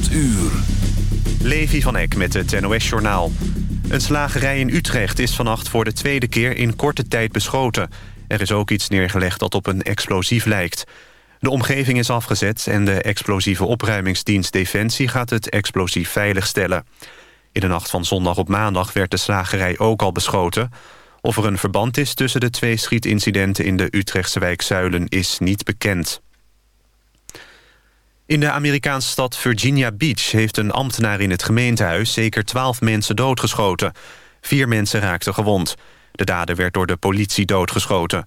8 uur. Levi van Eck met het NOS-journaal. Een slagerij in Utrecht is vannacht voor de tweede keer in korte tijd beschoten. Er is ook iets neergelegd dat op een explosief lijkt. De omgeving is afgezet en de explosieve opruimingsdienst Defensie gaat het explosief veiligstellen. In de nacht van zondag op maandag werd de slagerij ook al beschoten. Of er een verband is tussen de twee schietincidenten in de Utrechtse wijk Zuilen is niet bekend. In de Amerikaanse stad Virginia Beach heeft een ambtenaar in het gemeentehuis zeker twaalf mensen doodgeschoten. Vier mensen raakten gewond. De dader werd door de politie doodgeschoten.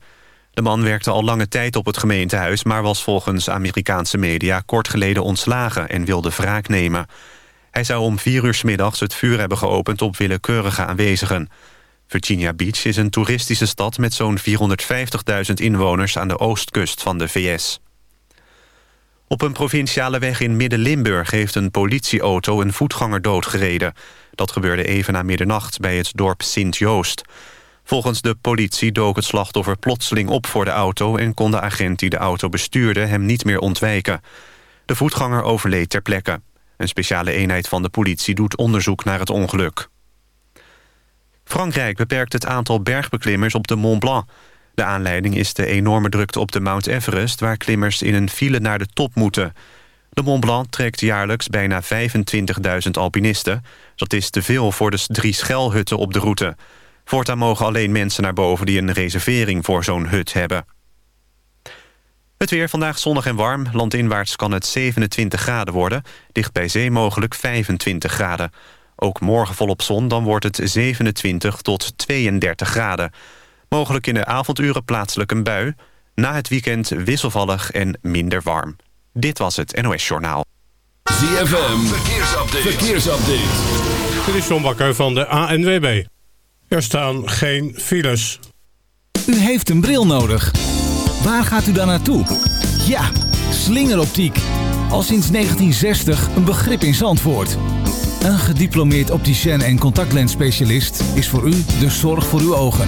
De man werkte al lange tijd op het gemeentehuis... maar was volgens Amerikaanse media kort geleden ontslagen en wilde wraak nemen. Hij zou om vier uur s middags het vuur hebben geopend op willekeurige aanwezigen. Virginia Beach is een toeristische stad met zo'n 450.000 inwoners aan de oostkust van de VS. Op een provinciale weg in Midden-Limburg heeft een politieauto een voetganger doodgereden. Dat gebeurde even na middernacht bij het dorp Sint-Joost. Volgens de politie dook het slachtoffer plotseling op voor de auto... en kon de agent die de auto bestuurde hem niet meer ontwijken. De voetganger overleed ter plekke. Een speciale eenheid van de politie doet onderzoek naar het ongeluk. Frankrijk beperkt het aantal bergbeklimmers op de Mont Blanc. De aanleiding is de enorme drukte op de Mount Everest... waar klimmers in een file naar de top moeten. De Mont Blanc trekt jaarlijks bijna 25.000 alpinisten. Dat is te veel voor de drie schelhutten op de route. Voortaan mogen alleen mensen naar boven die een reservering voor zo'n hut hebben. Het weer vandaag zonnig en warm. Landinwaarts kan het 27 graden worden. Dicht bij zee mogelijk 25 graden. Ook morgen volop zon, dan wordt het 27 tot 32 graden. Mogelijk in de avonduren plaatselijk een bui. Na het weekend wisselvallig en minder warm. Dit was het NOS Journaal. ZFM, verkeersupdate. verkeersupdate. Dit is John Bakker van de ANWB. Er staan geen files. U heeft een bril nodig. Waar gaat u dan naartoe? Ja, slingeroptiek. Al sinds 1960 een begrip in Zandvoort. Een gediplomeerd opticien en contactlensspecialist is voor u de zorg voor uw ogen.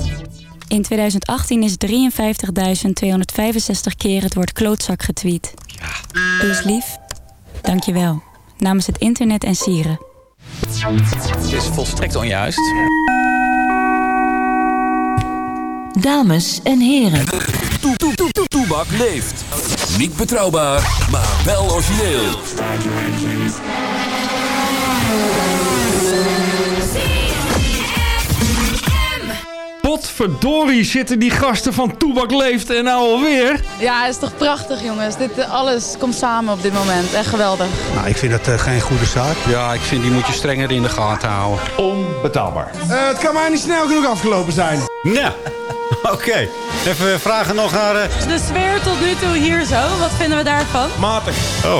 In 2018 is 53.265 keer het woord klootzak getweet. Doe eens lief. Dank je wel. Namens het internet en sieren. Het is volstrekt onjuist. Dames en heren. Toe, toe, toe, toe, Toebak leeft. Niet betrouwbaar, maar wel origineel. Potverdorie zitten die gasten van Toebak Leeft en nou alweer. Ja, het is toch prachtig jongens. Dit, alles komt samen op dit moment. Echt geweldig. Nou, ik vind dat eh, geen goede zaak. Ja, ik vind die moet je strenger in de gaten houden. Onbetaalbaar. Eh, het kan maar niet snel genoeg afgelopen zijn. Nou, oké. Even vragen nog naar... eh, De sfeer tot nu toe hier zo, wat vinden we daarvan? Matig. Oh.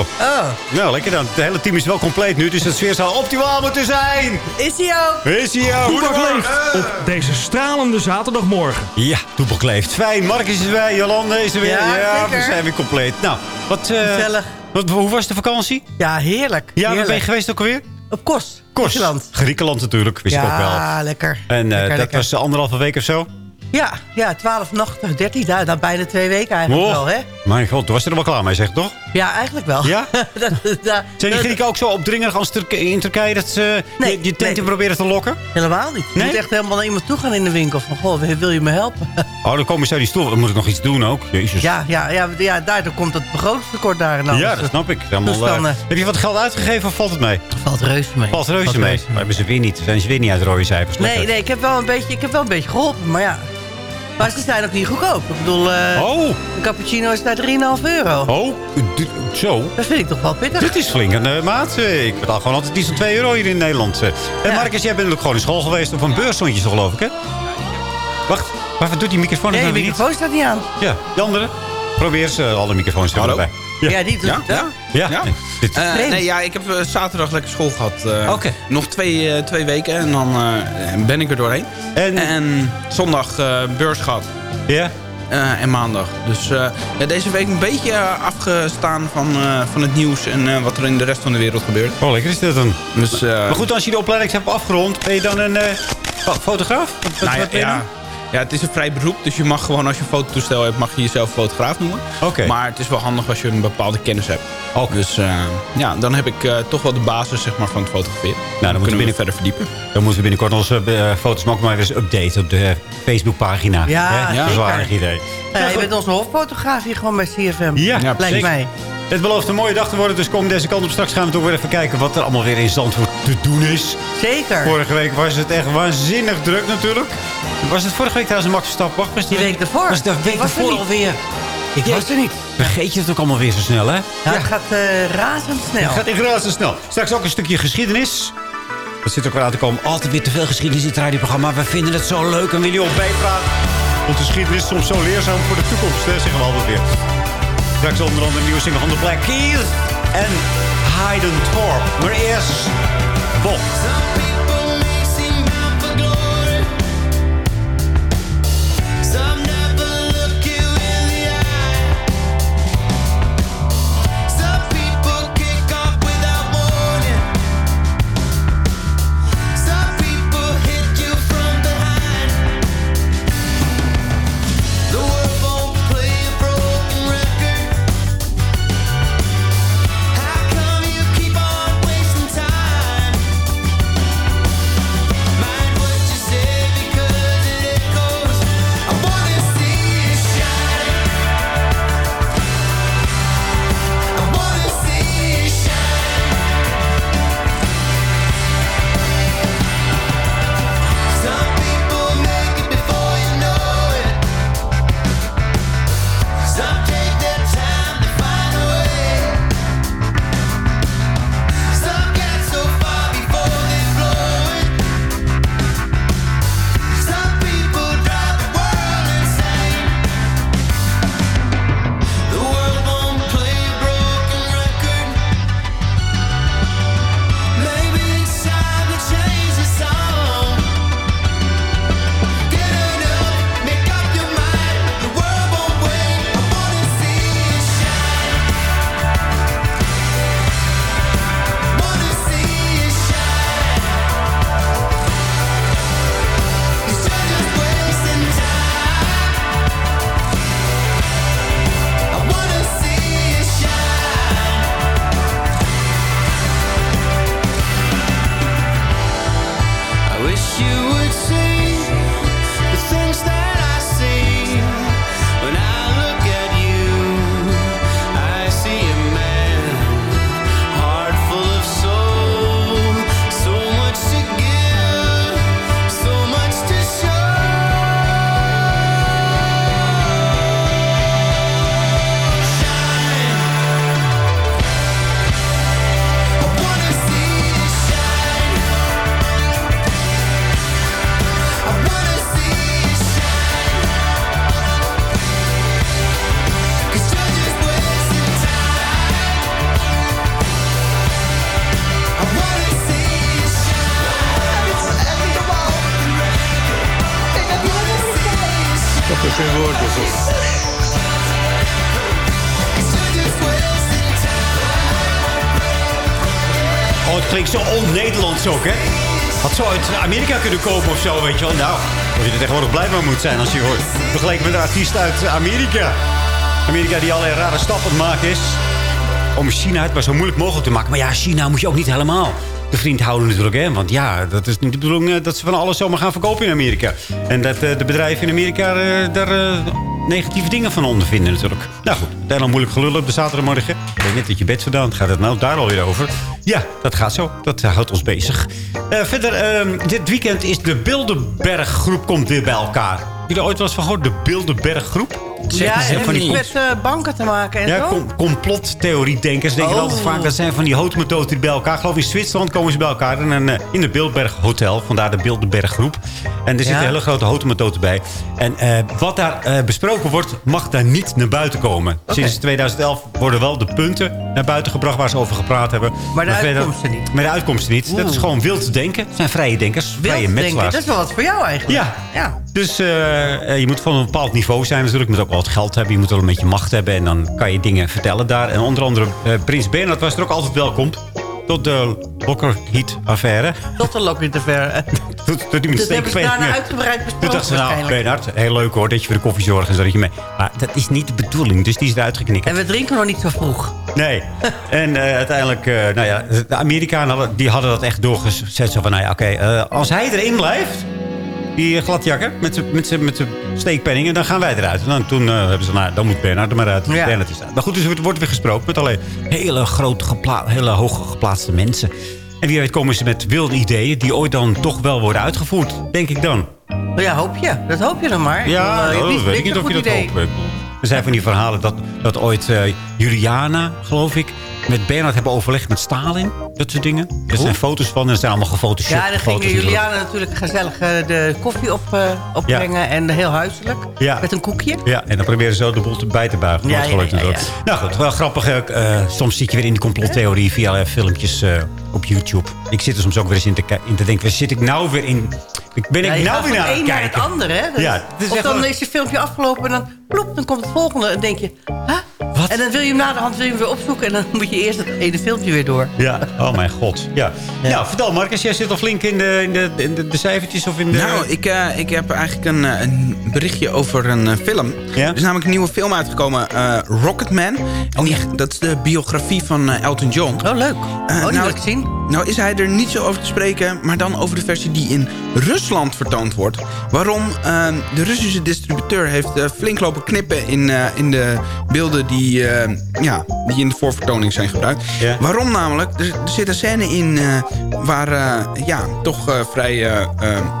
Nou, lekker dan. Het hele team is wel compleet nu, dus het sfeer zal optimaal moeten zijn. Is hij ook? Is hij ook? Toebak Leeft op deze stralende zaterdagmorgen. Ja, Toebak leeft. Fijn. Mark is er bij, Jolande is er weer. Ja, we zeker. zijn weer compleet. Nou, wat... eh, Gezellig. Wat, hoe was de vakantie? Ja, heerlijk. Ja, waar ben je geweest ook alweer? Op Kos. Kors. Griekenland. Griekenland natuurlijk, wist ik ook wel. Ja, lekker. En eh, Lekker, dat lekker. was anderhalve week of zo? Ja, ja, 12 nachten, 13 dagen. Nou, bijna twee weken eigenlijk Oh, wel, hè? Mijn god, toen was je er wel klaar mee, zeg toch? Ja, eigenlijk wel. Ja? Dat- dat- Zijn die Grieken ook zo opdringerig als Turk- in Turkije... dat ze Nee, je, je tenten nee. proberen te lokken? Helemaal niet. Je Nee? moet echt helemaal naar iemand toe gaan in de winkel. Van, goh, wil je me helpen? Oh, dan komen ze uit die stoel. Dan moet ik nog iets doen ook. Jezus. Ja, ja, ja, ja daardoor komt het begrotingstekort daar en. Ja, dat snap ik. Allemaal, Toestanden. eh, heb je wat geld uitgegeven of valt het mee? Valt reuze mee. Valt reuze Valt mee. reuze Maar hebben ze weer niet. Zijn ze weer niet uit de rode cijfers. Nee, nee, ik heb wel een beetje, ik heb wel een beetje geholpen, maar ja. Maar ze zijn ook niet goedkoop. Ik bedoel, eh, Oh, een cappuccino is daar 3,5 euro. oh, zo. Dat vind ik toch wel pittig. Dit is flink een eh, maat. eh. Ik betaal gewoon altijd iets van 2 euro hier in Nederland. eh. En Ja. Marcus, jij bent ook gewoon in school geweest. Of een beursrondje zo geloof ik, hè? Wacht, wacht, doet die microfoon Nee, nou de weer niet? microfoon staat niet aan. Ja, de andere. Probeer ze alle microfoons Hallo? erbij. Ja, die doet Ja? het wel. Ja, Ja? Eh, nee, ja, ik heb eh, zaterdag lekker school gehad. eh, Oké. Nog twee, eh, twee weken en dan eh, ben ik er doorheen. En, En zondag eh, beurs gehad. ja? Eh, en maandag. Dus eh, ja, deze week een beetje afgestaan van, eh, van het nieuws en eh, wat er in de rest van de wereld gebeurt. Oh, lekker is dit dan. Dus, eh, Maar goed, als je de opleiding hebt afgerond, ben je dan een eh, fo- fotograaf? Wat, nou ja, wat ben je dan? Ja, ja, het is een vrij beroep, dus je mag gewoon als je een fototoestel hebt, mag je jezelf fotograaf noemen. Oké. Maar het is wel handig als je een bepaalde kennis hebt. Oké. Dus eh, ja, dan heb ik eh, toch wel de basis zeg maar, van het fotograferen. Nou, dan kunnen moeten we we verder verdiepen. Dan moeten we binnenkort onze eh, foto's maar ook maar weer eens updaten op de Facebookpagina. Ja, Hè? Dat is wel een idee. Ja, je bent onze hoffotograaf hier gewoon bij CFM. Ja, lijkt zeker. mij. Het belooft een mooie dag te worden, dus kom deze kant op. Straks gaan we toch weer even kijken wat er allemaal weer in Zandvoort te doen is. Zeker. Vorige week was het echt waanzinnig druk natuurlijk. Was het vorige week trouwens een Max Verstappen? Wacht, was Die week ervoor. Was de week er ervoor alweer? Ik was er niet. Vergeet je het ook allemaal weer zo snel, hè? Ja, Het gaat eh, razendsnel. Het gaat echt razendsnel. Straks ook een stukje geschiedenis. Dat zit ook weer aan te komen. Altijd weer te veel geschiedenis in het radioprogramma. We vinden het zo leuk en willen jullie op bijpraten. Want de geschiedenis is soms zo leerzaam voor de toekomst, hè, zeggen we altijd weer. Straks onder andere nieuwe single van The Black Keys en Hayden Thorpe. Maar eerst Bob. Hè? Had zo uit Amerika kunnen komen of zo, weet je wel. Nou, dat je er tegenwoordig blij mee moet zijn als je hoort. Vergeleken met een artiest uit Amerika. Amerika die allerlei rare stappen het maken is. Om China het maar zo moeilijk mogelijk te maken. Maar ja, China moet je ook niet helemaal de vriend houden natuurlijk. Hè? Want ja, dat is niet de bedoeling eh, dat ze van alles zomaar gaan verkopen in Amerika. En dat eh, de bedrijven in Amerika eh, daar negatieve dingen van ondervinden natuurlijk. Nou goed, dan moeilijk gelullen op de zaterdagmorgen. Ik weet net dat je bed vandaan gaat het nou daar alweer over. Ja, dat gaat zo. Dat eh, houdt ons bezig. Eh, verder, ehm, dit weekend is de Bilderberggroep komt weer bij elkaar. Heb je er ooit wel eens van gehoord? De Bilderberggroep? Ja, van die met eh, banken te maken en ja, com complottheorie-denkers denken Oh. altijd vaak... dat zijn van die houtmethoden die bij elkaar... Ik geloof in Zwitserland komen ze bij elkaar in, een, eh, in de Bilderberg Hotel. Vandaar de Bilderberggroep. En er zit Ja. een hele grote houtmethode bij. En eh, wat daar besproken wordt, mag daar niet naar buiten komen. Sinds 2011 worden wel de punten naar buiten gebracht... waar ze over gepraat hebben. Maar de uitkomsten niet. Maar de uitkomsten niet. Dat is gewoon wild denken. Het zijn vrije denkers, vrije Wild metselaars. dat is wel wat voor jou eigenlijk. Ja. ja. Dus je moet van een bepaald niveau zijn natuurlijk. Je moet ook wel wat geld hebben. Je moet wel een beetje macht hebben. En dan kan je dingen vertellen daar. En onder andere eh, Prins Bernhard was er ook altijd welkom. Tot de Lockheed-affaire. Tot de Lockheed-affaire. Tot, tot die met Dat hebben ze daarna uitgebreid Toen besproken dachten ze, nou. Bernhard, heel leuk hoor dat je voor de koffie zorgt en zo dat je mee. Maar dat is niet de bedoeling, dus die is eruit geknikt. En we drinken nog niet zo vroeg. Nee. En eh, uiteindelijk, eh, nou ja, de Amerikanen hadden, die hadden dat echt doorgezet. Zo van, nou ja, oké, als hij erin blijft, die gladjakker met zijn met z'n steekpenningen, dan gaan wij eruit. En dan, toen eh, hebben ze, nou, dan moet Bernard er maar uit. Ja. Bernard is uit. Maar goed, dus er wordt weer gesproken met alleen hele groot gepla hele hoog geplaatste mensen. En wie weet komen ze met wilde ideeën die ooit dan toch wel worden uitgevoerd, denk ik dan. Nou ja, hoop je. Dat hoop je dan maar. Ja, eh, je niet weet ik niet of je dat hoopt. Er zijn van die verhalen dat, dat ooit eh, Juliana, geloof ik, met Bernard hebben overlegd met Stalin. Dat soort dingen. Er zijn foto's van en er zijn allemaal gefotoshopt. Ja, dan ging. Juliana natuurlijk gezellig eh, de koffie op, eh, opbrengen. En heel huiselijk. Ja. Met een koekje. Ja, en dan proberen ze zo de boel te bij te buigen. Ja, ja, ja. Nou goed, wel grappig. soms zie ik je weer in de complottheorie via filmpjes op YouTube. Ik zit er soms ook weer eens in te, in te denken, waar zit ik nou weer in? Ik ben Ja, ik nou weer naar het een het naar het kijken? andere, hè? Dus- Ja, het is of dan is je filmpje afgelopen en dan ploep, dan komt het volgende. En denk je, huh? En dan wil je hem na de hand wil je hem weer opzoeken. En dan moet je eerst het ene filmpje weer door. Ja, oh mijn god. Ja. Nou, vertel Marcus, jij zit al flink in de, in de, in de, de cijfertjes of in de... Nou, ik, eh, ik heb eigenlijk een, eh, een berichtje over een eh, film. Er is namelijk een nieuwe film uitgekomen, eh, Rocketman. En die, dat is de biografie van Elton John. Oh, leuk. Oh, die nou, wil ik zien. Nou is hij er niet zo over te spreken, maar dan over de versie die in Rusland vertoond wordt. Waarom? Eh, de Russische distributeur heeft flink lopen knippen in, eh, in de beelden die, eh, ja, die in de voorvertoning zijn gebruikt. Waarom namelijk? Er, er zit een scène in eh, waar eh, ja, toch vrij,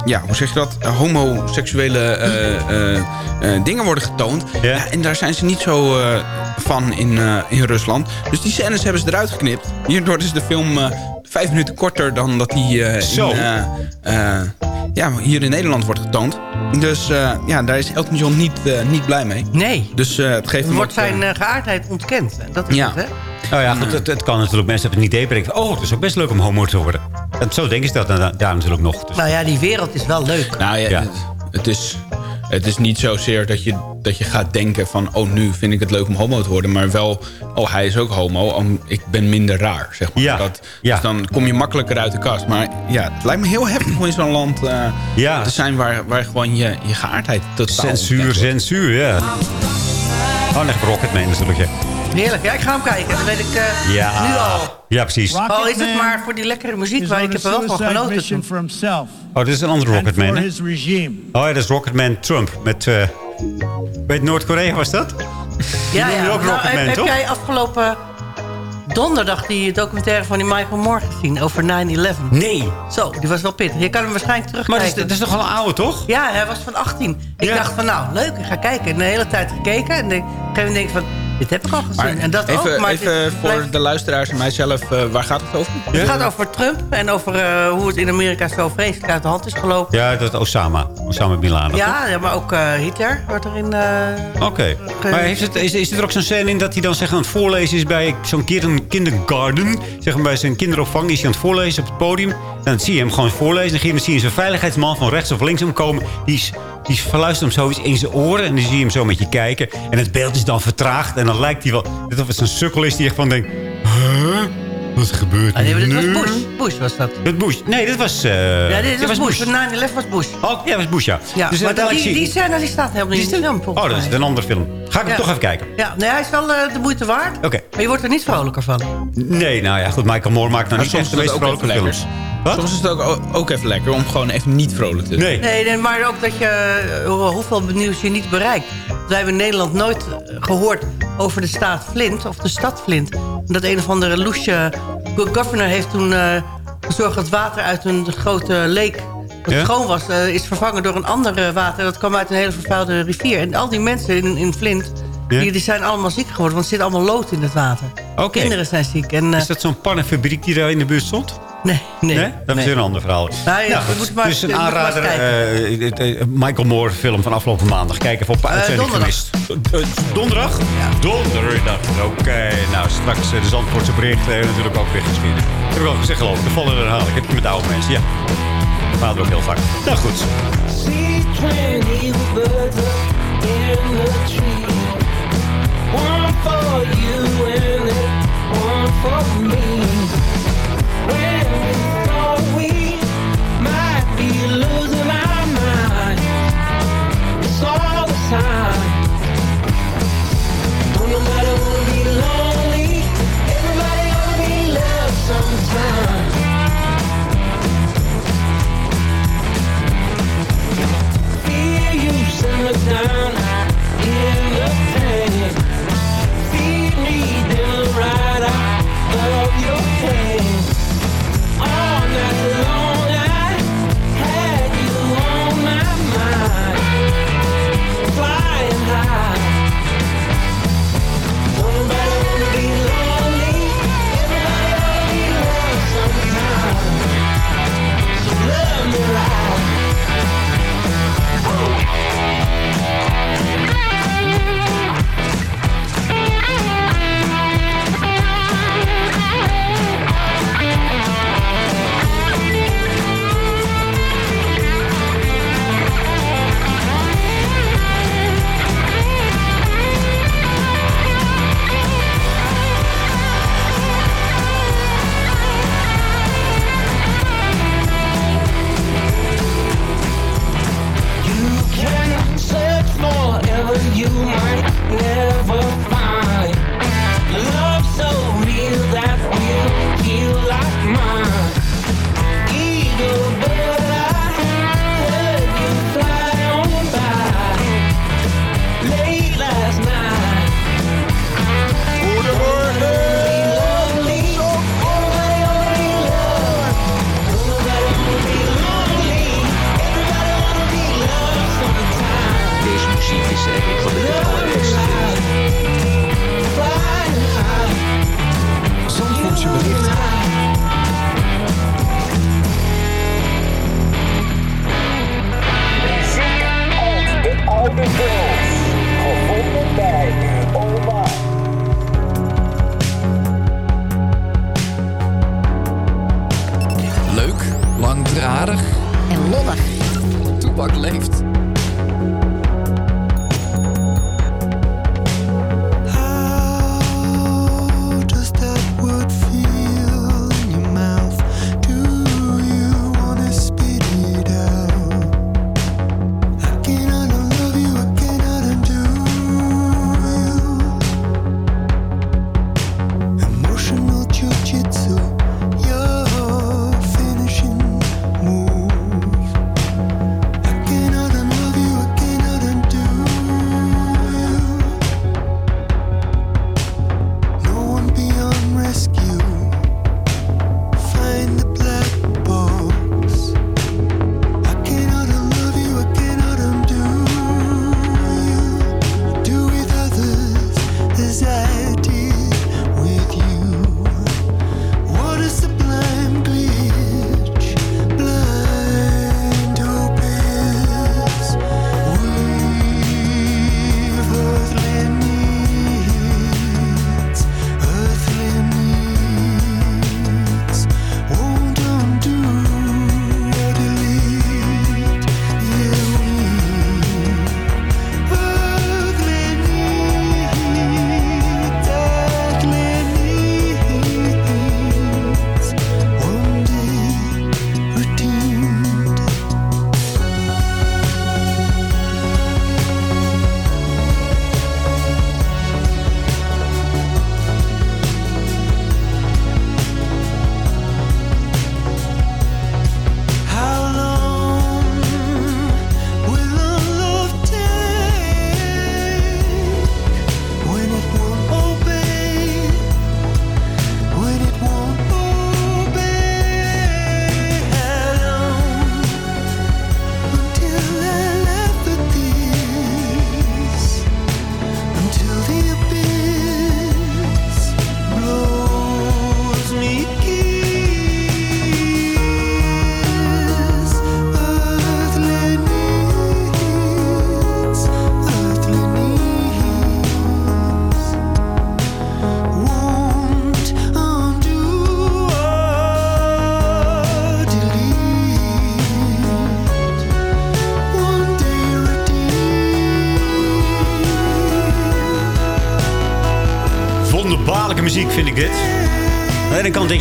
ja, hoe zeg je dat? Homoseksuele dingen worden getoond. Ja, en daar zijn ze niet zo van in, in Rusland. Dus die scènes hebben ze eruit geknipt. Hierdoor is de film vijf minuten korter dan dat die Zo. in, ja, hier in Nederland wordt getoond. Dus eh, ja, daar is Elton John niet, eh, niet blij mee. Nee. Dus eh, het geeft hem wordt eh, zijn geaardheid ontkend. Dat is Ja. het, hè? Nou ja, goed, het, het kan natuurlijk. Mensen hebben het niet denken. Oh, het is ook best leuk om homo te worden. En zo denken ze dat dan- daar natuurlijk nog. Dus, Nou ja, die wereld is wel leuk. Nou ja, Het, het is, het is niet zozeer dat je, dat je gaat denken van... oh, nu vind ik het leuk om homo te worden. Maar wel, oh, hij is ook homo. om- ik ben minder raar, zeg maar. Ja. Dat, Dus dan kom je makkelijker uit de kast. Maar ja, het lijkt me heel heftig om in zo'n land eh, te zijn... Waar, waar gewoon je, je geaardheid totaal... censuur, censuur, ja. Oh, echt Rocketman natuurlijk, ja. Heerlijk. Ja, ik ga hem kijken. Dat weet ik eh, Ja, nu al. ja precies. Oh, Al is het maar voor die lekkere muziek, waar ik heb er wel van genoten. Oh, dit is een andere Rocketman, hè? Oh ja, dat is Rocketman Trump. Met, eh weet Noord-Korea was dat? Ja, ja. ook Nou, Rocketman, heb, jij afgelopen donderdag die documentaire van die Michael Moore gezien over 9-11? Nee. Zo, die was wel pittig. Je kan hem waarschijnlijk Maar terugkijken. dat is, dat is toch wel een oude, toch? Ja, hij was van 18. Ik dacht van, nou, leuk, ik ga kijken. En de hele tijd gekeken. En de- op een gegeven moment denk ik van... Dit heb ik al gezien. Maar en dat even ook, maar even dit voor blijft- de luisteraars en mijzelf, eh, waar gaat het over? Het gaat over Trump en over eh, hoe het in Amerika zo vreselijk uit de hand is gelopen. Ja, dat Osama. Osama Bin Laden. Ja, ja, maar ook eh, Hitler wordt erin... eh, Oké. Maar heeft het, is, is er ook zo'n scène in dat hij dan zeg, aan het voorlezen is bij zo'n kinder, kindergarten? Zeg maar bij zijn kinderopvang is hij aan het voorlezen op het podium. Dan zie je hem gewoon voorlezen. En dan zie je zo'n veiligheidsman van rechts of links hem komen. Die, is, die verluistert hem zoiets in zijn oren. En dan zie je hem zo met je kijken. En het beeld is dan vertraagd. En dan lijkt hij wel... Net of het een sukkel is die echt van denkt... Huh? Wat gebeurt ah, nee, er maar dit nu? was Bush. Bush was dat. Het Bush. Nee, dit was... eh, ja, dit, was Bush. Bush. 9-11 was Bush. Oh, ja, dat was Bush, ja. Ja, Dus maar uiteindelijk die, die scène die staat helemaal niet in de film. Oh, dat is een andere film. Ga ik Ja. hem toch even kijken. Ja, nee, hij is wel eh, de moeite waard. Oké. Maar je wordt er niet vrolijker van. Nee, nou ja, goed. Michael Moore maakt nou Maar niet soms echt de is meest vrolijke films. lekker. Soms is het ook, ook even lekker om gewoon even niet vrolijk te zijn. Nee. Nee, nee, maar ook dat je eh, hoeveel nieuws je niet bereikt. Wij hebben in Nederland nooit eh, gehoord over de staat Flint, of de stad Flint. Dat een of andere loesje governor heeft toen eh, gezorgd dat water uit een grote leek... dat Ja? schoon was, eh, is vervangen door een ander eh, water. Dat kwam uit een hele vervuilde rivier. En al die mensen in, in Flint, Ja? die, die zijn allemaal ziek geworden. Want er zit allemaal lood in het water. Kinderen zijn ziek. En, eh, Is dat zo'n pannenfabriek die daar in de buurt stond? nee, nee. Nee? Dat is nee. een ander verhaal. Nou ja, Nou, goed. maar- dus een aanrader, Michael Moore film van afgelopen maandag. Kijk even op uitzending donderdag. gemist. Eh, donderdag? Donderdag. Oké, nou straks de Zandvoortse berichten en natuurlijk ook weer geschiedenis. Ik heb ik al gezegd geloof ik, de herhaal ik. Het met oude mensen, ja. Vader ook heel vaak. Nou goed. The tree. One you simmer down in the pain. Toebak leeft.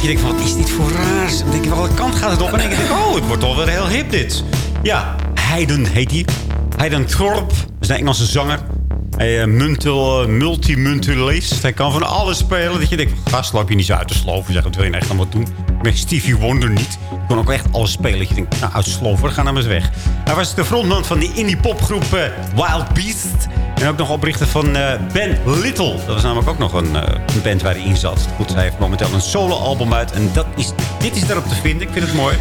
Je, denk van, wat is dit voor raars? Dan denk je, welke kant gaat het op? En dan denk je, oh, het wordt toch wel heel hip dit. Ja, Hayden heet hij. Hayden Thorpe, dat is een Engelse zanger. Hij uh, muntul, multimuntulist. Hij kan van alles spelen. Dat je denkt, gast, loop je niet zo uit te sloven. Zeg, wat wil je nou echt allemaal doen? Met Stevie Wonder niet. Die kon ook echt alles spelen. Dat je denkt, nou, uit sloven, ga nou maar eens weg. Hij was de frontman van die indie popgroep eh, Wild Beast. En ook nog oprichter van eh, Ben Little. Dat was namelijk ook nog een, eh, een band waar hij in zat. Goed, hij heeft momenteel een solo-album uit. En dat is, dit is daarop te vinden. Ik vind het mooi.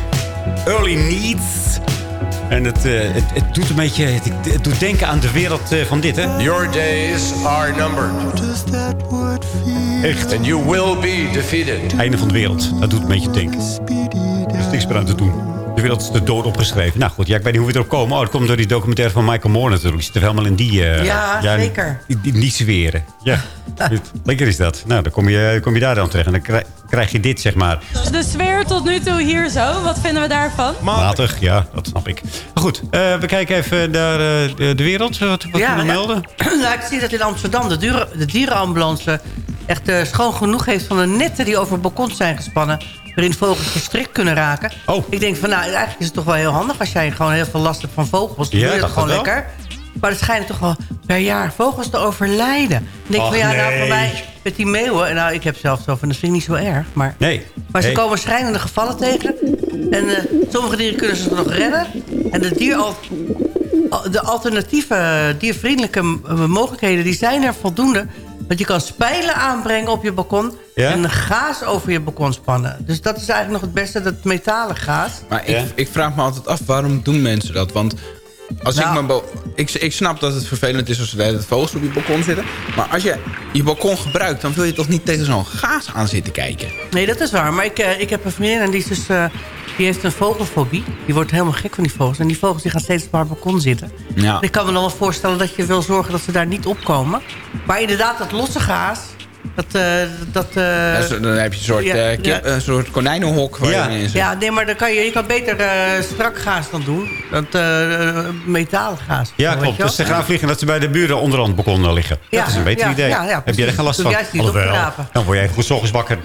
Early Needs. En het, eh, het, het doet een beetje... Het, het doet denken aan de wereld eh, van dit, hè? Your days are numbered. Echt. And you will be defeated. Einde van de wereld. Dat doet een beetje denken. Er is niks meer aan te doen. De wereld is de dood opgeschreven. Nou goed, ja, ik weet niet hoe we erop komen. Oh, dat komt door die documentaire van Michael Moore natuurlijk. Die zit er helemaal in die... eh, Ja, zeker. In, in die sferen. Ja, lekker is dat. Nou, dan kom je, kom je daar dan terecht. En dan krijg, krijg je dit, zeg maar. De sfeer tot nu toe hier zo, wat vinden we daarvan? Matig, ja, dat snap ik. Maar goed, eh, we kijken even naar eh, de, wereld. Wat, wat kunnen we melden? nou, ik zie dat in Amsterdam de, dieren, de dierenambulance echt eh, schoon genoeg heeft van de netten die over balkons zijn gespannen. Waarin vogels verstrikt kunnen raken. Oh. Ik denk van, nou, eigenlijk is het toch wel heel handig als jij gewoon heel veel last hebt van vogels. Dan Ja, doe je dat gewoon wel. lekker. Maar er schijnen toch wel per jaar vogels te overlijden. Dan denk ik van, ja, nou, voor mij met die meeuwen... en Nou, ik heb zelf zo van, dat vind ik niet zo erg. Maar, Nee. maar ze Nee. komen schrijnende gevallen tegen. En eh, sommige dieren kunnen ze nog redden. En de, dier al, de alternatieve diervriendelijke m- mogelijkheden... die zijn er voldoende. Want je kan spijlen aanbrengen op je balkon... Ja? en gaas over je balkon spannen. Dus dat is eigenlijk nog het beste, dat metalen gaas. Maar ik, ik vraag me altijd af, waarom doen mensen dat? Want als Nou. ik, mijn bo- ik, ik snap dat het vervelend is als er vogels op je balkon zitten. Maar als je je balkon gebruikt, dan wil je toch niet tegen zo'n gaas aan zitten kijken? Nee, dat is waar. Maar ik, eh, ik heb een vriendin en die, is dus, eh, die heeft een vogelfobie. Die wordt helemaal gek van die vogels. En die vogels die gaan steeds op haar balkon zitten. Ja. Ik kan me dan wel voorstellen dat je wil zorgen dat ze daar niet opkomen. Maar inderdaad, dat losse gaas... Dat, eh, dat, eh, Ja, zo- dan heb je een soort, ja, eh, kip- ja. een soort konijnenhok waar ja. je in zit. ja, nee, maar dan kan je, je kan beter eh, strak gaas dan doen. Dat eh metalen gaas. Ja, klopt. Dus ze gaan vliegen dat ze bij de buren onderaan het balkon liggen. Ja, dat is een beter ja, idee. ja, ja, Heb je er geen last van? juist niet Alhoewel. Dan word jij goed 's ochtends wakker.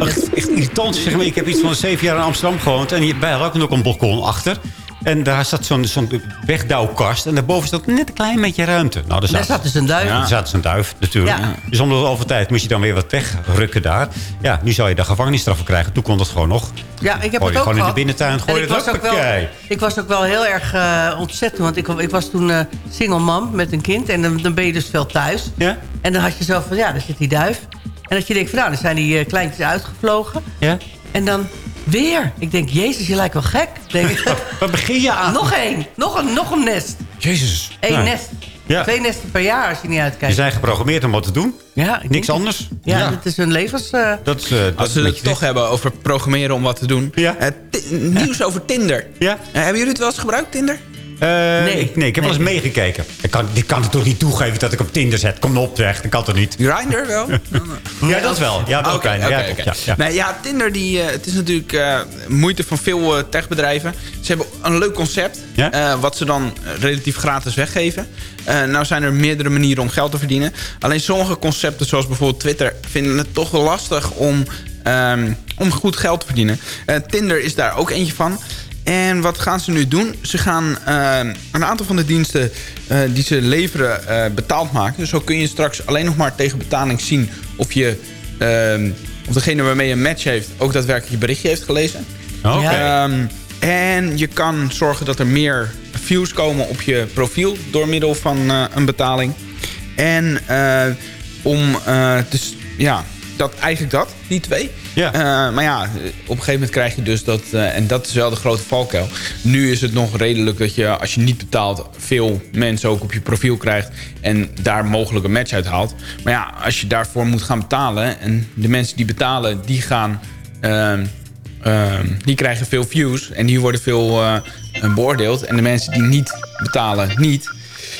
Echt, echt irritant. Zeg maar, ik heb iets van zeven jaar in Amsterdam gewoond. En hier bij had ook nog een balkon achter. En daar zat zo'n zo'n wegdouwkast. En daarboven zat net een klein beetje ruimte. Nou, Daar zat dus een duif. Daar zat dus een duif, natuurlijk. Ja. Dus om de over tijd moest je dan weer wat wegrukken daar. Ja, nu zou je daar gevangenisstraf voor krijgen. Toen kon dat gewoon nog. Ja, ik heb Gooi het ook gewoon in de binnentuin, gooi ik het was ook wel. Ik was ook wel heel erg eh, ontzet toen. Want ik, ik was toen eh, single mom met een kind. En dan, dan ben je dus veel thuis. Ja? En dan had je zo van, ja, daar zit die duif. En dat je denkt van, nou, dan zijn die eh, kleintjes uitgevlogen. Ja? En dan weer. Ik denk, jezus, je lijkt wel gek. Denk ik. Waar begin je aan? nog één. Nog een, nog een nest. Jezus. Eén Nou, nest. Ja. Twee nesten per jaar als je niet uitkijkt. Die zijn geprogrammeerd om wat te doen. Ja, Niks anders. Ja, het is hun levens... eh, Dat is, eh, dat Als we het toch hebben over programmeren om wat te doen. Ja. Eh, nieuws over Tinder. Ja. Hebben jullie het wel eens gebruikt, Tinder? Eh, Nee. Ik, nee, ik heb wel eens meegekeken. Ik kan, dit kan ik toch niet toegeven dat ik op Tinder zet. Kom op, zeg. Dat kan toch niet? Grindr wel? Ja, dat wel. Ja, klein. oké, ja, ja, ja. Nee, ja, Tinder, die, eh, het is natuurlijk eh, moeite van veel techbedrijven. Ze hebben een leuk concept, Ja? eh, wat ze dan relatief gratis weggeven. Eh, nou zijn er meerdere manieren om geld te verdienen. Alleen sommige concepten, zoals bijvoorbeeld Twitter... vinden het toch wel lastig om, ehm, om goed geld te verdienen. Eh, Tinder is daar ook eentje van. En wat gaan ze nu doen? Ze gaan eh, een aantal van de diensten eh, die ze leveren eh, betaald maken. Dus zo kun je straks alleen nog maar tegen betaling zien... of, je, ehm, of degene waarmee je een match heeft ook daadwerkelijk je berichtje heeft gelezen. Oké. Ehm, en je kan zorgen dat er meer views komen op je profiel... door middel van een betaling. En om... dus, ja, dat, eigenlijk dat, die twee. Ja. Eh, maar ja, op een gegeven moment krijg je dus dat... eh, en dat is wel de grote valkuil. Nu is het nog redelijk dat je, als je niet betaalt... veel mensen ook op je profiel krijgt... en daar mogelijk een match uit haalt. Maar ja, als je daarvoor moet gaan betalen... en de mensen die betalen, die gaan... ehm, ehm, die krijgen veel views en die worden veel eh, beoordeeld. En de mensen die niet betalen, niet.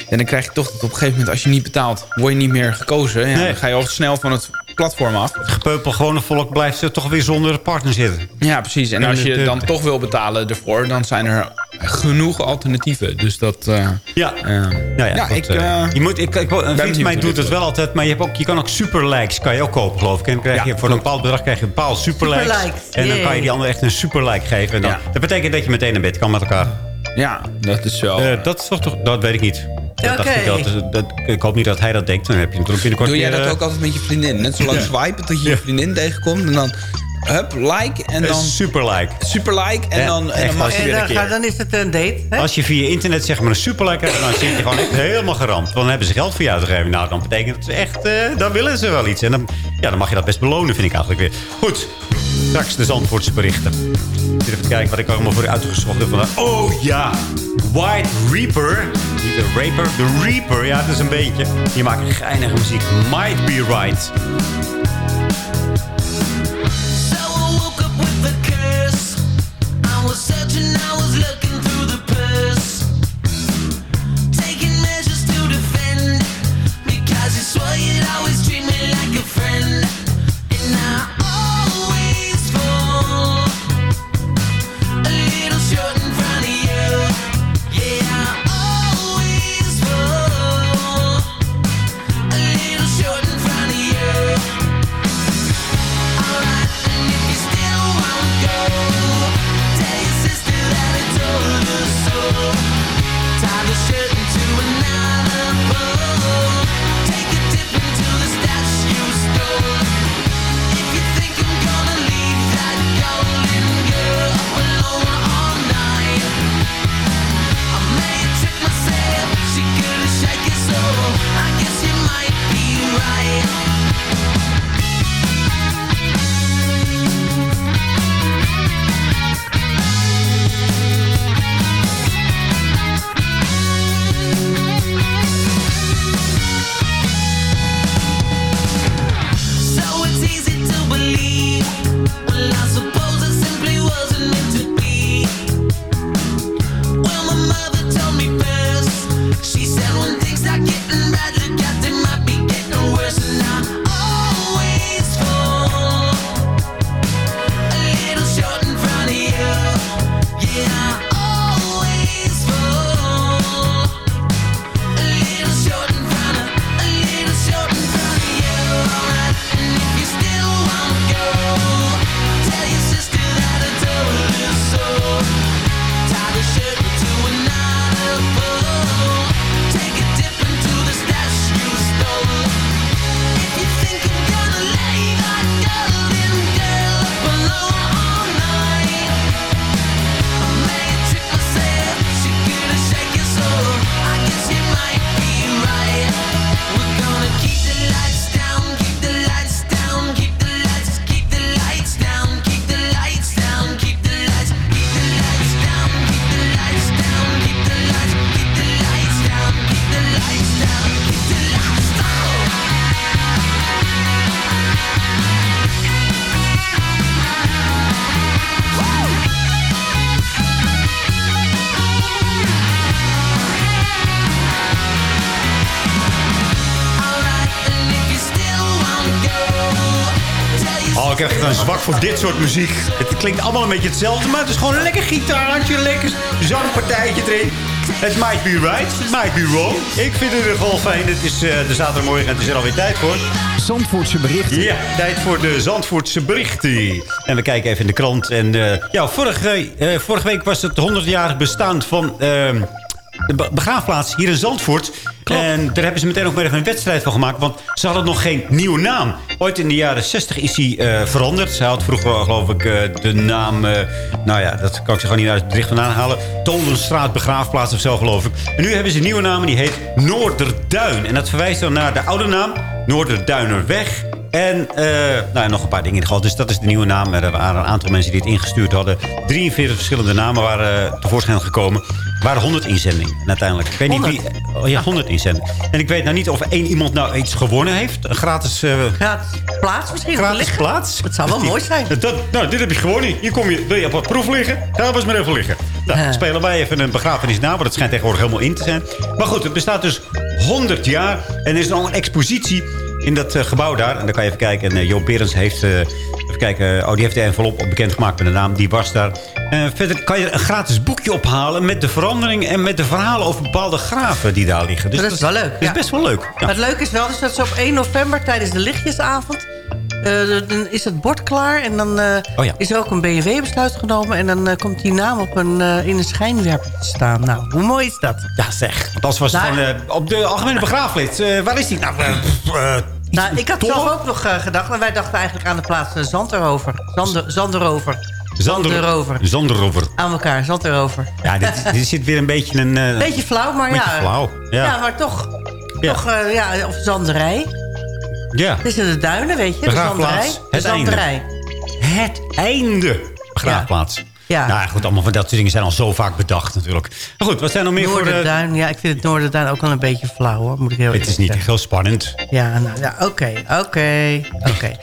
En dan krijg je toch dat op een gegeven moment, als je niet betaalt... word je niet meer gekozen. Ja, Nee. Dan ga je al snel van het platform af. Het gepeupel gewone volk blijft ze toch weer zonder partner zitten. Ja, precies. En als je eh, dan toch wil betalen ervoor... dan zijn er genoeg alternatieven. Dus dat... eh, Ja. eh, Nou ja, ja, goed, ik... je moet, ik, ik, een vriend van mij doet het wel altijd, maar je, hebt ook, je kan ook super likes kan je ook kopen, geloof ik. En dan krijg je Ja, voor een bepaald bedrag krijg je een bepaald super likes. Superlikes, En dan kan je die ander echt een super like geven. En dan, Ja. Dat betekent dat je meteen naar bed kan met elkaar. ja, dat is. Eh, dat is toch, toch, dat weet ik niet. Dat dacht Oké. ik, dat, dat, ik hoop niet dat hij dat denkt. Dan heb je natuurlijk binnenkort Doe jij weer, dat eh, ook altijd met je vriendin? Net zo lang swipen tot je je vriendin tegenkomt en dan... Hup, like en een dan super like. super like en Ja, dan, en dan mag als je En weer een dan, ga- dan is het een date. Hè? Als je via internet zeg maar een super like krijgt, dan zit je gewoon echt helemaal geramd. Want dan hebben ze geld voor jou te geven. Nou, dan betekent het echt, eh, dan willen ze wel iets. En dan, ja, dan mag je dat best belonen, vind ik eigenlijk weer. Goed, straks de Zandvoortse berichten. Even kijken wat ik allemaal voor u uitgezocht heb vandaag. Oh ja, White Reaper. Niet de Raper, de Reaper. Ja, het is een beetje. Die maakt geinige muziek. Might be right. Voor dit soort muziek. Het klinkt allemaal een beetje hetzelfde, maar het is gewoon een lekker gitaartje, een lekker zangpartijtje erin. Het might be right, it might be wrong. Ik vind het in ieder geval fijn. Het is eh, de zaterdagmorgen en het is er alweer tijd voor. Zandvoortse berichten. Ja, tijd voor de Zandvoortse berichten. En we kijken even in de krant. En eh, ja, vorige, eh, vorige week was het 100-jarig bestaan van ehm, de be- begraafplaats hier in Zandvoort. En daar hebben ze meteen ook weer een wedstrijd van gemaakt. Want ze hadden nog geen nieuwe naam. Ooit in de jaren 60 is die eh, veranderd. Ze had vroeger, geloof ik, eh, de naam... eh, nou ja, dat kan ik ze gewoon niet uit het bericht vandaan halen. Tolenstraat Begraafplaats of zo, geloof ik. En nu hebben ze een nieuwe naam en die heet Noorderduin. En dat verwijst dan naar de oude naam. Noorderduinerweg. En eh, nou, nog een paar dingen geval. Dus dat is de nieuwe naam. Er waren een aantal mensen die het ingestuurd hadden. 43 verschillende namen waren eh, tevoorschijn gekomen. Er waren 100 inzendingen en uiteindelijk. Ik weet niet wie... Oh ja, 100 inzendingen. En ik weet nou niet of één iemand nou iets gewonnen heeft. Een gratis... eh, Gratis plaats misschien? Gratis plaats? Het zou wel mooi zijn. Dat, nou, dit heb je gewonnen. Hier kom je, wil je op wat proef liggen? Ga eens maar even liggen. Nou, spelen wij even een begrafenis na. Want dat schijnt tegenwoordig helemaal in te zijn. Maar goed, het bestaat dus 100 jaar. En er is nog een expositie in dat eh, gebouw daar. En dan kan je even kijken. En eh, Joop Berends heeft... eh, even kijken. oh, die heeft de envelop bekendgemaakt met de naam. Die was daar. En verder kan je een gratis boekje ophalen... met de verandering en met de verhalen over bepaalde graven die daar liggen. Dus dat is wel leuk. Dat is ja. best wel leuk. Ja. Maar het leuke is wel dus dat ze op 1 november tijdens de lichtjesavond... dan is het bord klaar en dan Oh ja. is er ook een BMW-besluit genomen... en dan komt die naam op een, in een schijnwerper te staan. Nou, hoe mooi is dat? Ja, zeg. Want anders was Daar- van... op de algemene begraafplaats. eh, waar is die? Nou, Nou, ik had zelf ook nog eh, gedacht... en wij dachten eigenlijk aan de plaats uh, Zanderover. Zander, Zanderover. Zander- Zanderover. Zanderover. Aan elkaar, Zanderover. Ja, dit, dit zit weer een beetje een... eh, Beetje flauw, maar beetje ja. flauw. Ja. Ja, maar toch... Ja. toch eh, ja, of zanderij. ja. Het is in de duinen, weet je. De zanderij. De Het einde. zanderij. Het einde. Begraafplaats. Ja. Nou ja, goed, allemaal van dat soort dingen zijn al zo vaak bedacht natuurlijk. Maar goed, wat zijn er nog meer voor... de? Noorderduin. Ja, ik vind het Noorderduin ook wel een beetje flauw, hoor. Moet ik heel Het is niet echt heel spannend. Ja, nou, ja, oké, oké, oké.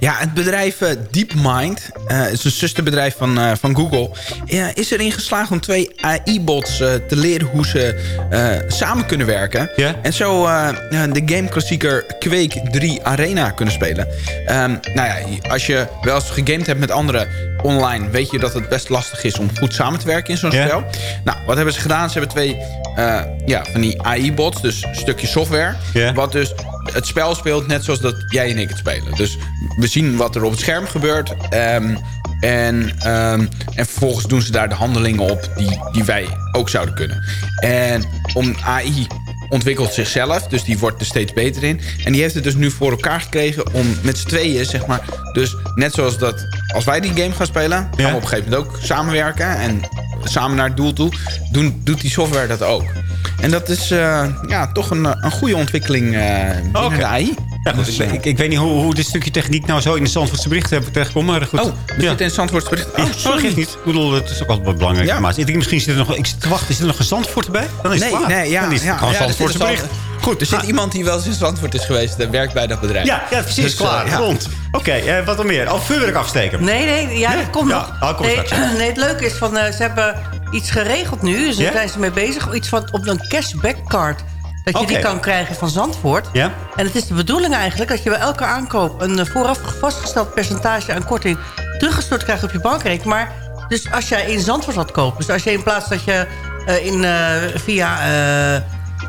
Ja, het bedrijf eh, DeepMind, eh is een zusterbedrijf van, eh, van Google... eh, is erin geslaagd om twee AI-bots eh, te leren hoe ze eh, samen kunnen werken. Ja? En zo eh, de gameklassieker Quake 3 Arena kunnen spelen. Ehm, nou ja, als je wel eens gegamed hebt met anderen online... weet je dat het best lastig is om goed samen te werken in zo'n spel. Nou, wat hebben ze gedaan? Ze hebben twee eh, ja, van die AI-bots, dus een stukje software... Wat dus het spel speelt net zoals dat jij en ik het spelen. Dus we zien wat er op het scherm gebeurt. ehm, en, ehm, en vervolgens doen ze daar de handelingen op die, die wij ook zouden kunnen. En om AI ontwikkelt zichzelf, dus die wordt er steeds beter in. En die heeft het dus nu voor elkaar gekregen om met z'n tweeën, zeg maar... dus net zoals dat als wij die game gaan spelen... gaan we op een gegeven moment ook samenwerken... en samen naar het doel toe, doen, doet die software dat ook. En dat is eh, ja, toch een, een goede ontwikkeling binnen Oké. de AI. Ja, goed, Dus, ik, eh, ik, ik weet niet hoe, hoe dit stukje techniek nou zo in de Zandvoortse bericht hebben terechtkomen. Maar goed. Oh, we zitten in Zandvoorts bericht. Ja, Oh, sorry. niet. Ik bedoel, het is ook altijd wat belangrijk. Ja. Maar ik denk, misschien zit er nog... Ik zit te wachten. Is er nog een Zandvoort erbij? Dan is Nee, het klaar. nee, ja. Dan is het ja, gewoon ja, er Zandvoortse zit bericht. Goed, er zit iemand die wel eens in Zandvoort is geweest... en werkt bij dat bedrijf. Ja, ja, precies. Dus, eh, klaar. ja. Rond. Oké, eh, wat dan meer? Oh, vuurwerk afsteken. Nee, nee, ja, dat komt Ja, nog. oh, komt nee, straks. nee, het leuke is, van, eh, ze hebben iets geregeld nu. Dus daar zijn ze mee bezig. Iets van op een cashbackcard. Dat je die kan krijgen van Zandvoort. Ja? En het is de bedoeling eigenlijk dat je bij elke aankoop... een vooraf vastgesteld percentage aan korting teruggestort krijgt op je bankrekening. Maar dus als jij in Zandvoort wat koopt... dus als je in plaats dat je eh, in, eh, via... eh,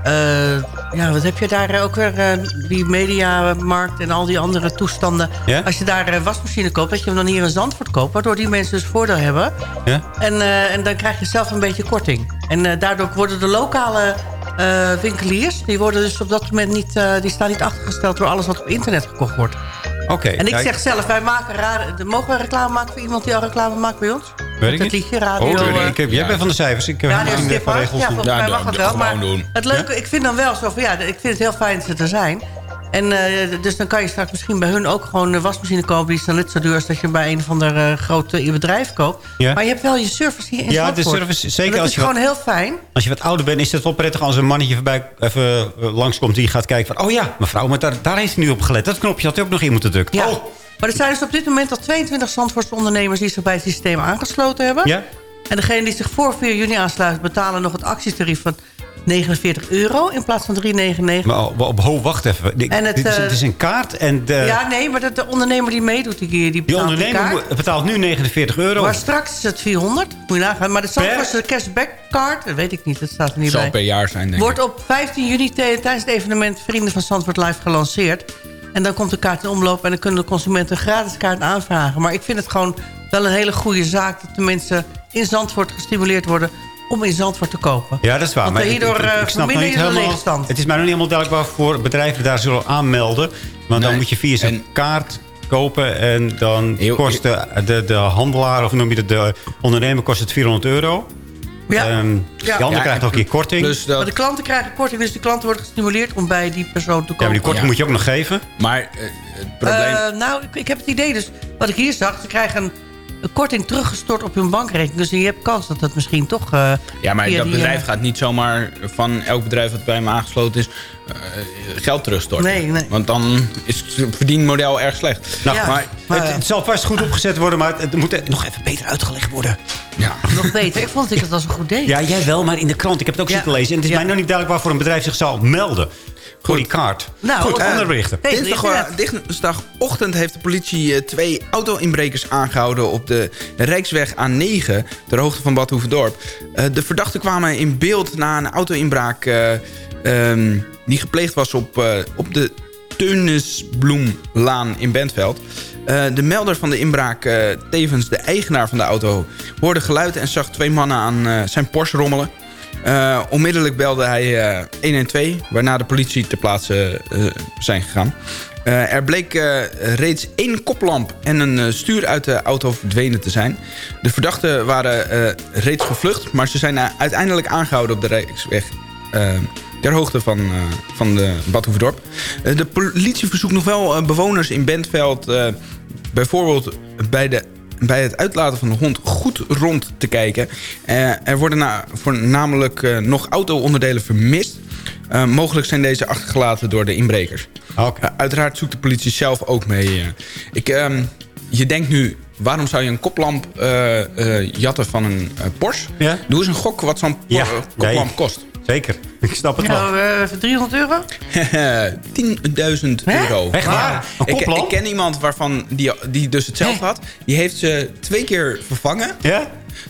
eh, ja, wat heb je daar ook weer? eh, die mediamarkt en al die andere toestanden. Als je daar een wasmachine koopt, dat je hem dan hier in Zandvoort koopt. Waardoor die mensen dus voordeel hebben. Ja? En, eh, en dan krijg je zelf een beetje korting. En eh, daardoor worden de lokale eh, winkeliers... die worden dus op dat moment niet... eh, die staan niet achtergesteld door alles wat op internet gekocht wordt. Oké. En ik zeg zelf, wij maken raar, mogen we reclame maken voor iemand die al reclame maakt bij ons? Weet ik Dat liedje, radio... Oh, ik eh, ik heb, jij bent van de cijfers. Ik heb Radio van Stiphout. regels. Ja, volgens mij doe- mag het wel. gewoon Maar doen. het leuke, ik vind dan wel zo van... Ja, ik vind het heel fijn dat ze er zijn. En eh, dus dan kan je straks misschien bij hun ook gewoon een wasmachine kopen... die is dan net zo duur als dat je bij een of ander eh, groot eh, bedrijf koopt. Ja. Maar je hebt wel je service hier in Ja, de service, zeker dat als is je gewoon wat- heel fijn. Als je wat ouder bent, is het wel prettig als een mannetje voorbij even eh, langskomt... die gaat kijken van, oh ja, mevrouw, maar daar, daar heeft hij nu op gelet. Dat knopje had hij ook nog in moeten drukken. Ja. Oh, Maar er zijn dus op dit moment al 22 Zandvoortse ondernemers... die zich bij het systeem aangesloten hebben. ja? En degene die zich voor 4 juni aansluit... betalen nog het actietarief van 49 euro in plaats van 3,99. Maar oh, op, ho, wacht even. En het, dit is, eh, het is een kaart en de, ja, nee, maar de, de ondernemer die meedoet, die, die die betaalt ondernemer kaart. moet- betaalt nu 49 euro. Maar straks is het 400, moet je nagaan. Maar de Zandvoortse cashbackcard, dat weet ik niet, dat staat er niet zal bij... per jaar zijn, denk ik. wordt op 15 juni tijdens het evenement Vrienden van Zandvoort Live gelanceerd. En dan komt de kaart in omloop en dan kunnen de consumenten een gratis kaart aanvragen. Maar ik vind het gewoon wel een hele goede zaak... dat de mensen in Zandvoort gestimuleerd worden om in Zandvoort te kopen. Ja, dat is waar. Want maar ik- hierdoor ik, ik, eh, ik niet je de helemaal... leegstand. Het is mij nog niet helemaal duidelijk waarvoor bedrijven daar zullen aanmelden. Want dan moet je via zijn kaart kopen en dan kost de, de, de handelaar, of noem je het, de ondernemer kost het 400 euro. Ja. Ehm, Ja. De ander Ja, krijgt ook een keer korting. Dat, Maar de klanten krijgen korting, dus de klanten worden gestimuleerd om bij die persoon te ja, kopen. maar die korting Ja. moet je ook nog geven. maar eh, het probleem... Eh, nou, ik, ik heb het idee dus, wat ik hier zag, ze krijgen korting teruggestort op hun bankrekening. Dus je hebt kans dat dat misschien toch... eh, Ja, maar dat die, bedrijf eh, gaat niet zomaar van elk bedrijf dat bij me aangesloten is... eh, geld terugstorten. Nee, nee. Want dan is het verdienmodel erg slecht. Nou, Ja. maar, Maar- het, het zal vast goed opgezet worden, maar het moet nog even beter uitgelegd worden. ja. Nog beter. Ik vond dat ik het als een goed deed. Ja, jij wel, maar in de krant. Ik heb het ook Ja. zitten lezen. En het is Ja. mij nog niet duidelijk waarvoor een bedrijf zich zou melden. Voor die kaart. Nou, Goed, eh, andere berichten. Hey, Dinsdag, dinsdagochtend heeft de politie eh, twee auto-inbrekers aangehouden... op de Rijksweg A9, ter hoogte van Bad Hoeverdorp. Eh, de verdachten kwamen in beeld na een auto-inbraak... eh, ehm, die gepleegd was op, eh, op de Teunisbloemlaan in Bentveld. Eh, de melder van de inbraak, eh, tevens de eigenaar van de auto... hoorde geluid en zag twee mannen aan eh, zijn Porsche rommelen. Eh, onmiddellijk belde hij eh 112, waarna de politie ter plaatse eh, zijn gegaan. Er bleek reeds één koplamp en een stuur uit de auto verdwenen te zijn. De verdachten waren reeds gevlucht, maar ze zijn uiteindelijk aangehouden op de Rijksweg... ter hoogte van, eh, van de Bad Hoeverdorp. Eh, de politie verzoekt nog wel bewoners in Bentveld... bijvoorbeeld bij de bij het uitlaten van de hond goed rond te kijken. Eh, er worden na, voornamelijk eh, nog auto-onderdelen vermist. Eh, mogelijk zijn deze achtergelaten door de inbrekers. Eh, uiteraard zoekt de politie zelf ook mee. ik, ehm, je denkt nu, waarom zou je een koplamp jatten van een Porsche? Doe eens een gok wat zo'n Ja, koplamp kost. Zeker, ik snap het wel. Nou, eh, voor 300 euro? 10.000 euro. Echt waar? Ik, ik ken iemand waarvan die, die dus hetzelfde had. Die heeft ze twee keer vervangen. Ja?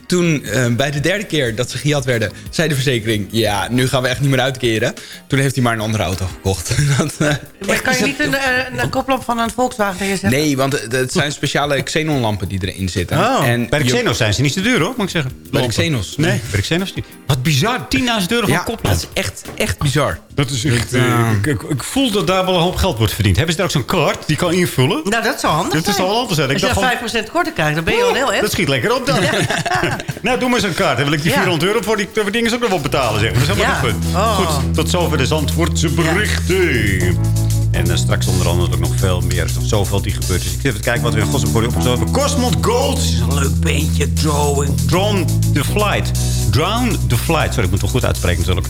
Toen eh, bij de derde keer dat ze gejat werden, zei de verzekering... ja, nu gaan we echt niet meer uitkeren. Toen heeft hij maar een andere auto gekocht. dat, eh, Maar kan je niet een, eh, een koplamp van een Volkswagen neerzetten? nee, want het- zijn speciale xenonlampen die erin zitten. Oh, En bij de je- Xenos zijn ze niet zo duur hoor, moet ik zeggen. Bij de Xenos? Nee, bij de Xenos niet. Wat bizar, 10.000 euro voor Ja, een koplamp. dat is echt, echt bizar. Dat is echt... Dat, eh, eh, ik, ik, ik voel dat daar wel een hoop geld wordt verdiend. Hebben ze daar ook zo'n kaart die kan invullen? Nou, dat zou handig Dat is zijn. wel handig zijn. Ik Als je van- 5% korting krijgt, dan ben je al heel erg. Dat schiet lekker op dan. nou, doe maar zo'n kaart. Dan wil ik die Ja. 400 euro voor die, voor die dingen ook nog wel betalen. Zeg. maar. Dat is helemaal Ja. niet goed. Oh. Goed, tot zover de Zandvoortse berichten. En eh, straks onder andere ook nog veel meer. Er is nog zoveel die gebeurt. Dus ik zit even te kijken wat we in godsnaam voor je opgezocht hebben. Cosmos Gold is een leuk beentje. Drawing. Drawn the Flight. Drown the Flight. Sorry, ik moet het wel goed uitspreken natuurlijk.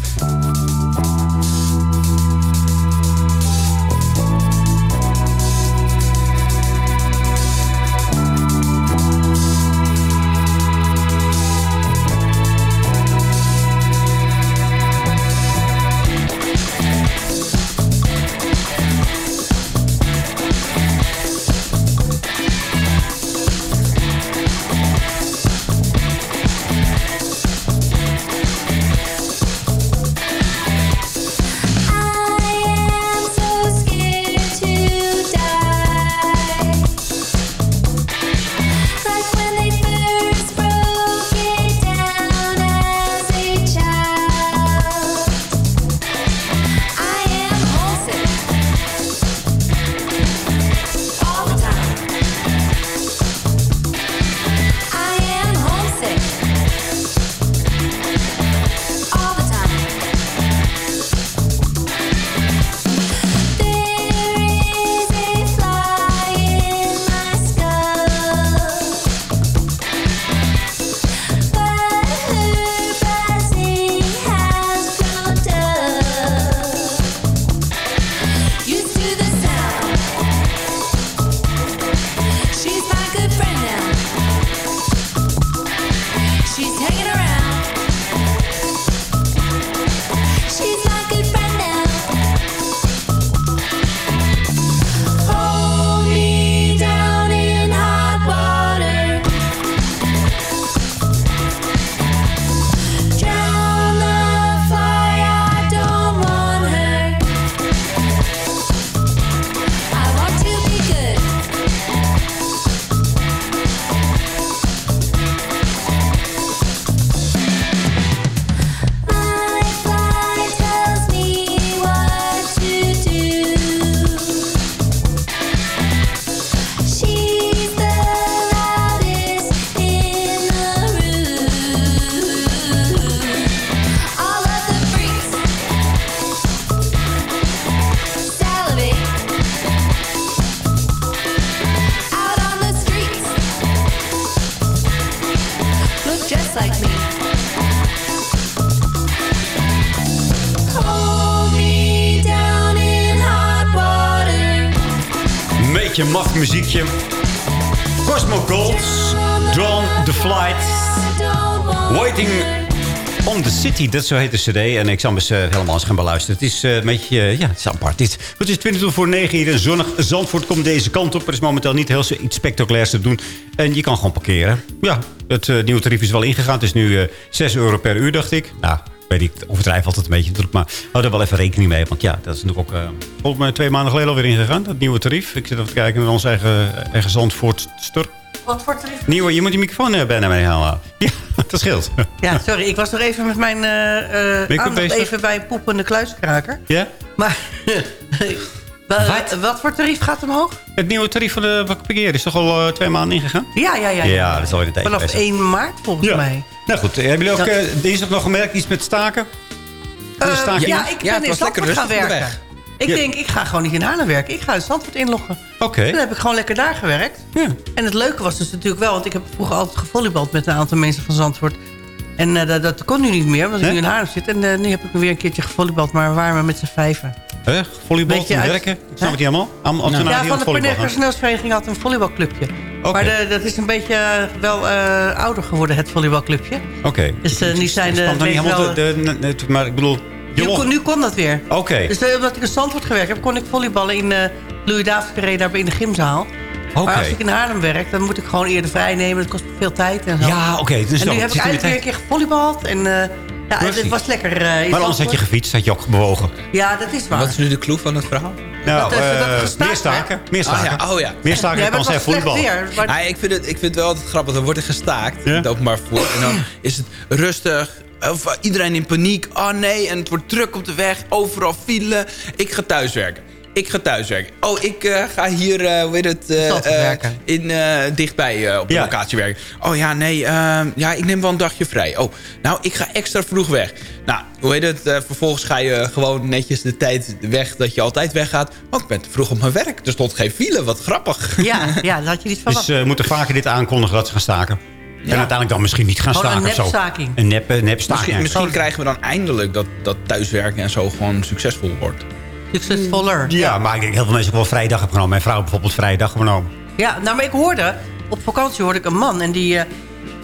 City, dat zo heet de cd. En ik zal hem eens eh, helemaal eens gaan beluisteren. Het is eh, een beetje, eh, ja, het is apart. Dit. Het is 20 voor 9 hier in zonnig Zandvoort. Komt deze kant op. Er is momenteel niet heel iets spectaculairs te doen. En je kan gewoon parkeren. Ja, het nieuwe tarief is wel ingegaan. Het is nu eh 6 euro per uur, dacht ik. Nou, weet ik, overdrijf altijd een beetje natuurlijk. Maar hou er wel even rekening mee. Want ja, dat is natuurlijk ook eh, volgens mij twee maanden geleden alweer ingegaan. Dat nieuwe tarief. Ik zit even te kijken naar onze eigen, eigen Zandvoortster. Wat voor tarief? Nieuwe, je moet die microfoon eh, bijna mee halen. Ja, dat scheelt. Ja, sorry. Ik was nog even met mijn eh, eh, je aandacht even bij poepende kluiskraker. Ja? Maar wat? wat voor tarief gaat omhoog? Het nieuwe tarief van de parkeren is toch al eh, twee maanden ingegaan? Ja, ja, ja. Ja, dat is een tijdje Vanaf geweest. 1 maart volgens Ja. mij. Nou goed, hebben jullie ook Ja. eh, dinsdag nog gemerkt iets met staken? Ja, ik ben in Zandvoort gaan werken. Ik Ja. denk, ik ga gewoon niet in Haarlem werken. Ik ga in Zandvoort inloggen. Oké. Dan heb ik gewoon lekker daar gewerkt. En het leuke was dus natuurlijk wel... want ik heb vroeger altijd gevolleybald met een aantal mensen van Zandvoort. En eh, dat, dat kon nu niet meer, want ik nu in Haarlem zit. En eh, nu heb ik weer een keertje gevolleybald, maar we waren maar met z'n vijven. Hè? Volleybal, Beetje uit- werken? Ik snap het niet allemaal. Allemaal Ja, die van het de personeelsvereniging had een volleybalclubje. Maar de, dat is een beetje eh, wel eh, ouder geworden, het volleybalclubje. Oké. Dus eh, nu zijn de... Niet helemaal de- Maar ik bedoel... Je nu, kon, nu kon dat weer. Oké. Dus eh, omdat ik in Zandvoort gewerkt heb, kon ik volleyballen in eh Louis David Carré, daar in de gymzaal. Oké. Maar als ik in Haarlem werk, dan moet ik gewoon eerder vrij nemen. Dat kost me veel tijd en zo. Ja, oké, dus en dan nu heb zit ik weer eigenlijk weer een keer gevolleybald. En eh, ja, het, het was lekker. eh, in Maar anders had je gefietst, had je ook bewogen. Ja, dat is waar. Wat is nu de clue van het verhaal? Nou, Dat, meer staken. Meer staken. Ah, ja, oh ja. Meer staken Ja, kan zijn voetbal. weer, maar- Ah, ik, vind het, ik vind het wel altijd grappig. Dan wordt er gestaakt in het openbaar vervoer. En dan is het rustig. Of eh, iedereen in paniek. Oh nee, en het wordt druk op de weg. Overal file. Ik ga thuiswerken. Ik ga thuiswerken. Oh, ik eh, ga hier, eh hoe heet het, in, eh, dichtbij eh, op de Ja. locatie werken. Oh ja, nee, eh, ja, ik neem wel een dagje vrij. Oh, nou, ik ga extra vroeg weg. Nou, hoe heet het, vervolgens ga je gewoon netjes de tijd weg dat je altijd weggaat. Oh, ik ben te vroeg op mijn werk. Er stond geen file, wat grappig. Ja, ja, dat had je niet verwacht. Dus moeten vaker dit aankondigen dat ze gaan staken. En uiteindelijk dan misschien niet gaan een staken of zo. nepstaking. Een nep, nep Misschien, staking. misschien krijgen we dan eindelijk dat, dat thuiswerken en zo gewoon succesvol wordt. Succesvoller. Ja, maar ik denk heel veel mensen ook wel vrijdag hebben genomen. Mijn vrouw bijvoorbeeld vrijdag genomen. Ja, nou, maar ik hoorde... Op vakantie hoorde ik een man en die, eh,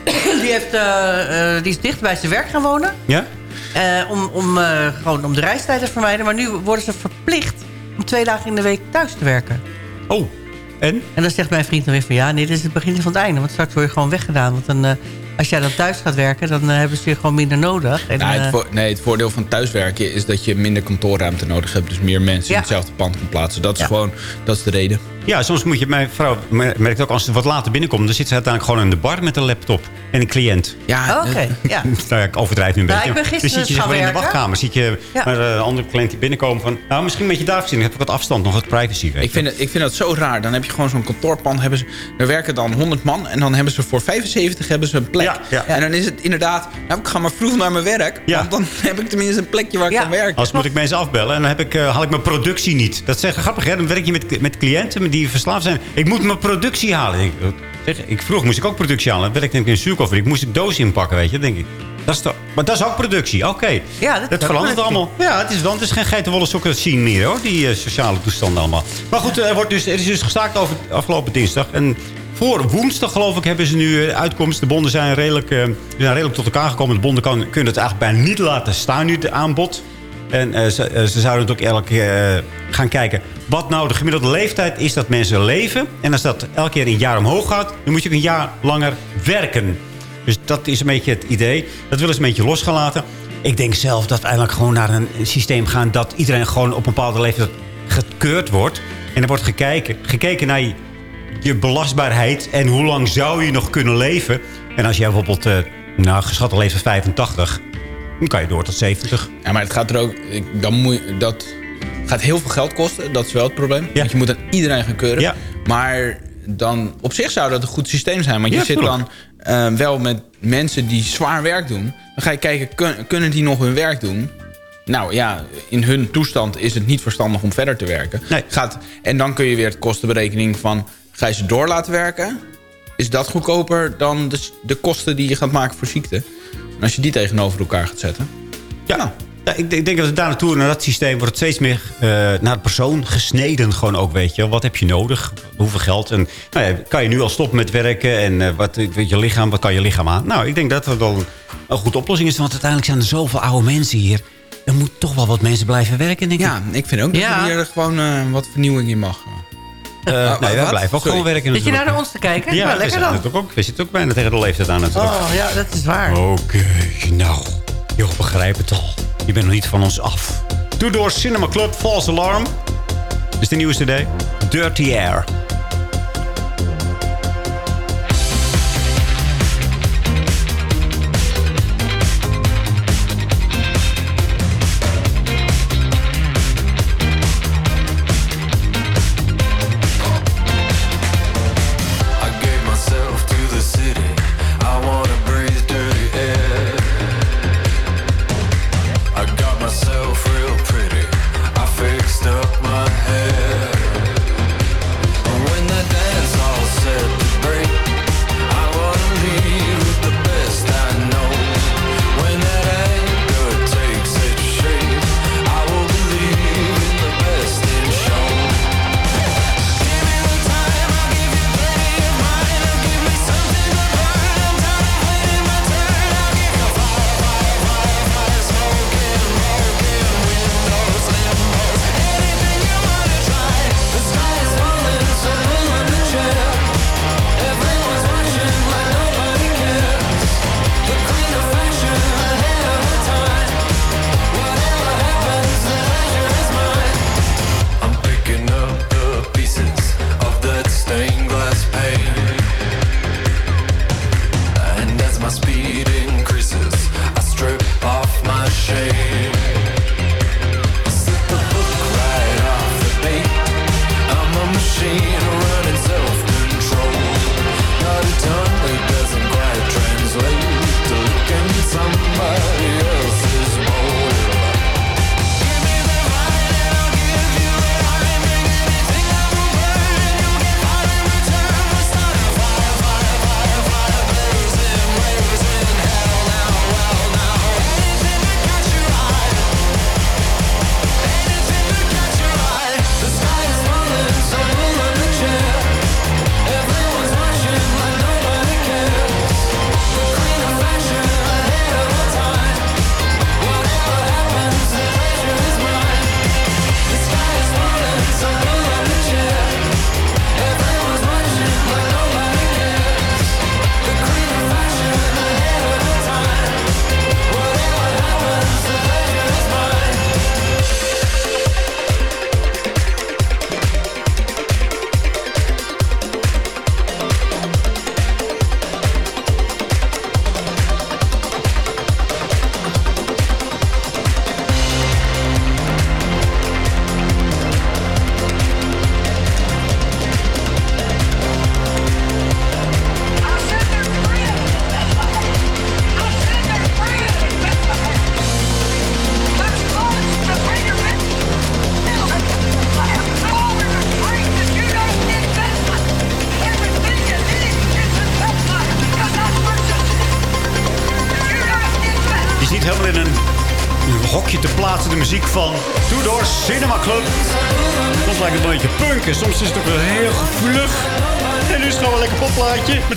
die, heeft, eh, eh, die is dicht bij zijn werk gaan wonen. Ja? Eh, om, om, eh, gewoon om de reistijd te vermijden. Maar nu worden ze verplicht om twee dagen in de week thuis te werken. Oh, en? En dan zegt mijn vriend dan weer van... ja, nee, dit is het begin van het einde. Want straks word je gewoon weggedaan. Want dan, eh, als jij dan thuis gaat werken... dan eh, hebben ze je gewoon minder nodig. En, Nou, het, eh, nee, het voordeel van thuiswerken is dat je minder kantoorruimte nodig hebt. Dus meer mensen Ja. in hetzelfde pand kan plaatsen. Dat is Ja. gewoon dat is de reden. Ja, soms moet je... Mijn vrouw merkt ook als ze wat later binnenkomt... dan zit ze uiteindelijk gewoon in de bar met een laptop en een cliënt. Ja, Oké, ja. Nou ja, ik overdrijf nu een Nou, beetje. ik ben gisteren dan zit je dus maar in de wachtkamer. Zit je Ja. maar een andere cliënt die binnenkomen van... Nou, misschien met je daar gezien. Ik heb wat afstand, nog wat privacy. Weet Ik vind, het, ik vind dat zo raar. Dan heb je gewoon zo'n kantoorpand. Hebben ze, er werken dan 100 man. En dan hebben ze voor 75 hebben ze een plek. Ja, ja. En dan is het inderdaad... Nou, ik ga maar vroeg naar mijn werk. Ja. Want dan heb ik tenminste een plekje waar ik Ja. kan werken. Als moet ik mensen afbellen en dan heb ik, eh, haal ik mijn productie niet. Dat is echt grappig, hè? Dan werk je met, met cliënten die verslaafd zijn. Ik moet mijn productie halen. Ik, zeg, ik, vroeger moest ik ook productie halen. Dan werkte ik in een zuurkoffer. moest ik doos inpakken, weet je. Denk ik, dat is toch, maar dat is ook productie. Oké. Ja, dat dat verandert allemaal. Ja, het is, dan, het is geen geitenwolle sokken zien meer, hoor. Die eh, sociale toestanden allemaal. Maar goed, er, wordt dus, er is dus gestaakt over afgelopen dinsdag. En voor woensdag, geloof ik, hebben ze nu eh, uitkomst. De bonden zijn redelijk, eh, zijn redelijk tot elkaar gekomen. De bonden kan, kunnen het eigenlijk bijna niet laten staan nu, het aanbod. En eh, ze, eh, ze zouden het ook elke keer eh, gaan kijken... wat nou de gemiddelde leeftijd is dat mensen leven. En als dat elke keer een jaar omhoog gaat... dan moet je ook een jaar langer werken. Dus dat is een beetje het idee. Dat willen ze een beetje los gaan laten. Ik denk zelf dat we eigenlijk gewoon naar een systeem gaan... dat iedereen gewoon op een bepaalde leeftijd gekeurd wordt. En er wordt gekeken, gekeken naar je, belastbaarheid... en hoe lang zou je nog kunnen leven. En als jij bijvoorbeeld, eh nou, geschatte leeftijd 85... dan kan je door tot 70. Ja, maar het gaat er ook... ik- Dan moet je, dat gaat heel veel geld kosten. Dat is wel het probleem. Want je moet aan iedereen gaan keuren. Maar dan op zich zou dat een goed systeem zijn. Want je zit dan eh, wel met mensen die zwaar werk doen. Dan ga je kijken, kun- kunnen die nog hun werk doen? Nou ja, in hun toestand is het niet verstandig om verder te werken. Gaat, en dan kun je weer het kostenberekening van... ga je ze door laten werken? Is dat goedkoper dan de, de kosten die je gaat maken voor ziekte? En als je die tegenover elkaar gaat zetten... Ja, Ja, ik, ik denk dat het daar naartoe, naar dat systeem, wordt het steeds meer eh, naar de persoon gesneden. Gewoon ook, weet je. Wat heb je nodig? Hoeveel geld? En nou ja, kan je nu al stoppen met werken? En eh, wat weet je lichaam, wat kan je lichaam aan? Nou, ik denk dat dat wel een, goede oplossing is. Want uiteindelijk zijn er zoveel oude mensen hier. Er moet toch wel wat mensen blijven werken, denk ik. Ja, ik vind ook dat Ja. er hier gewoon eh, wat vernieuwing in mag. Eh, nee, wij wat? blijven ook Sorry. gewoon werken. Zit je naar ons te kijken? Ja, Nou, we lekker dan. ook, we zitten ook bijna tegen de leeftijd aan natuurlijk. Oh ja, dat is waar. Oké, nou. Je begrijpt het al. Je bent nog niet van ons af. Two Door Cinema Club, False Alarm. Is de nieuwe cd. Dirty Air.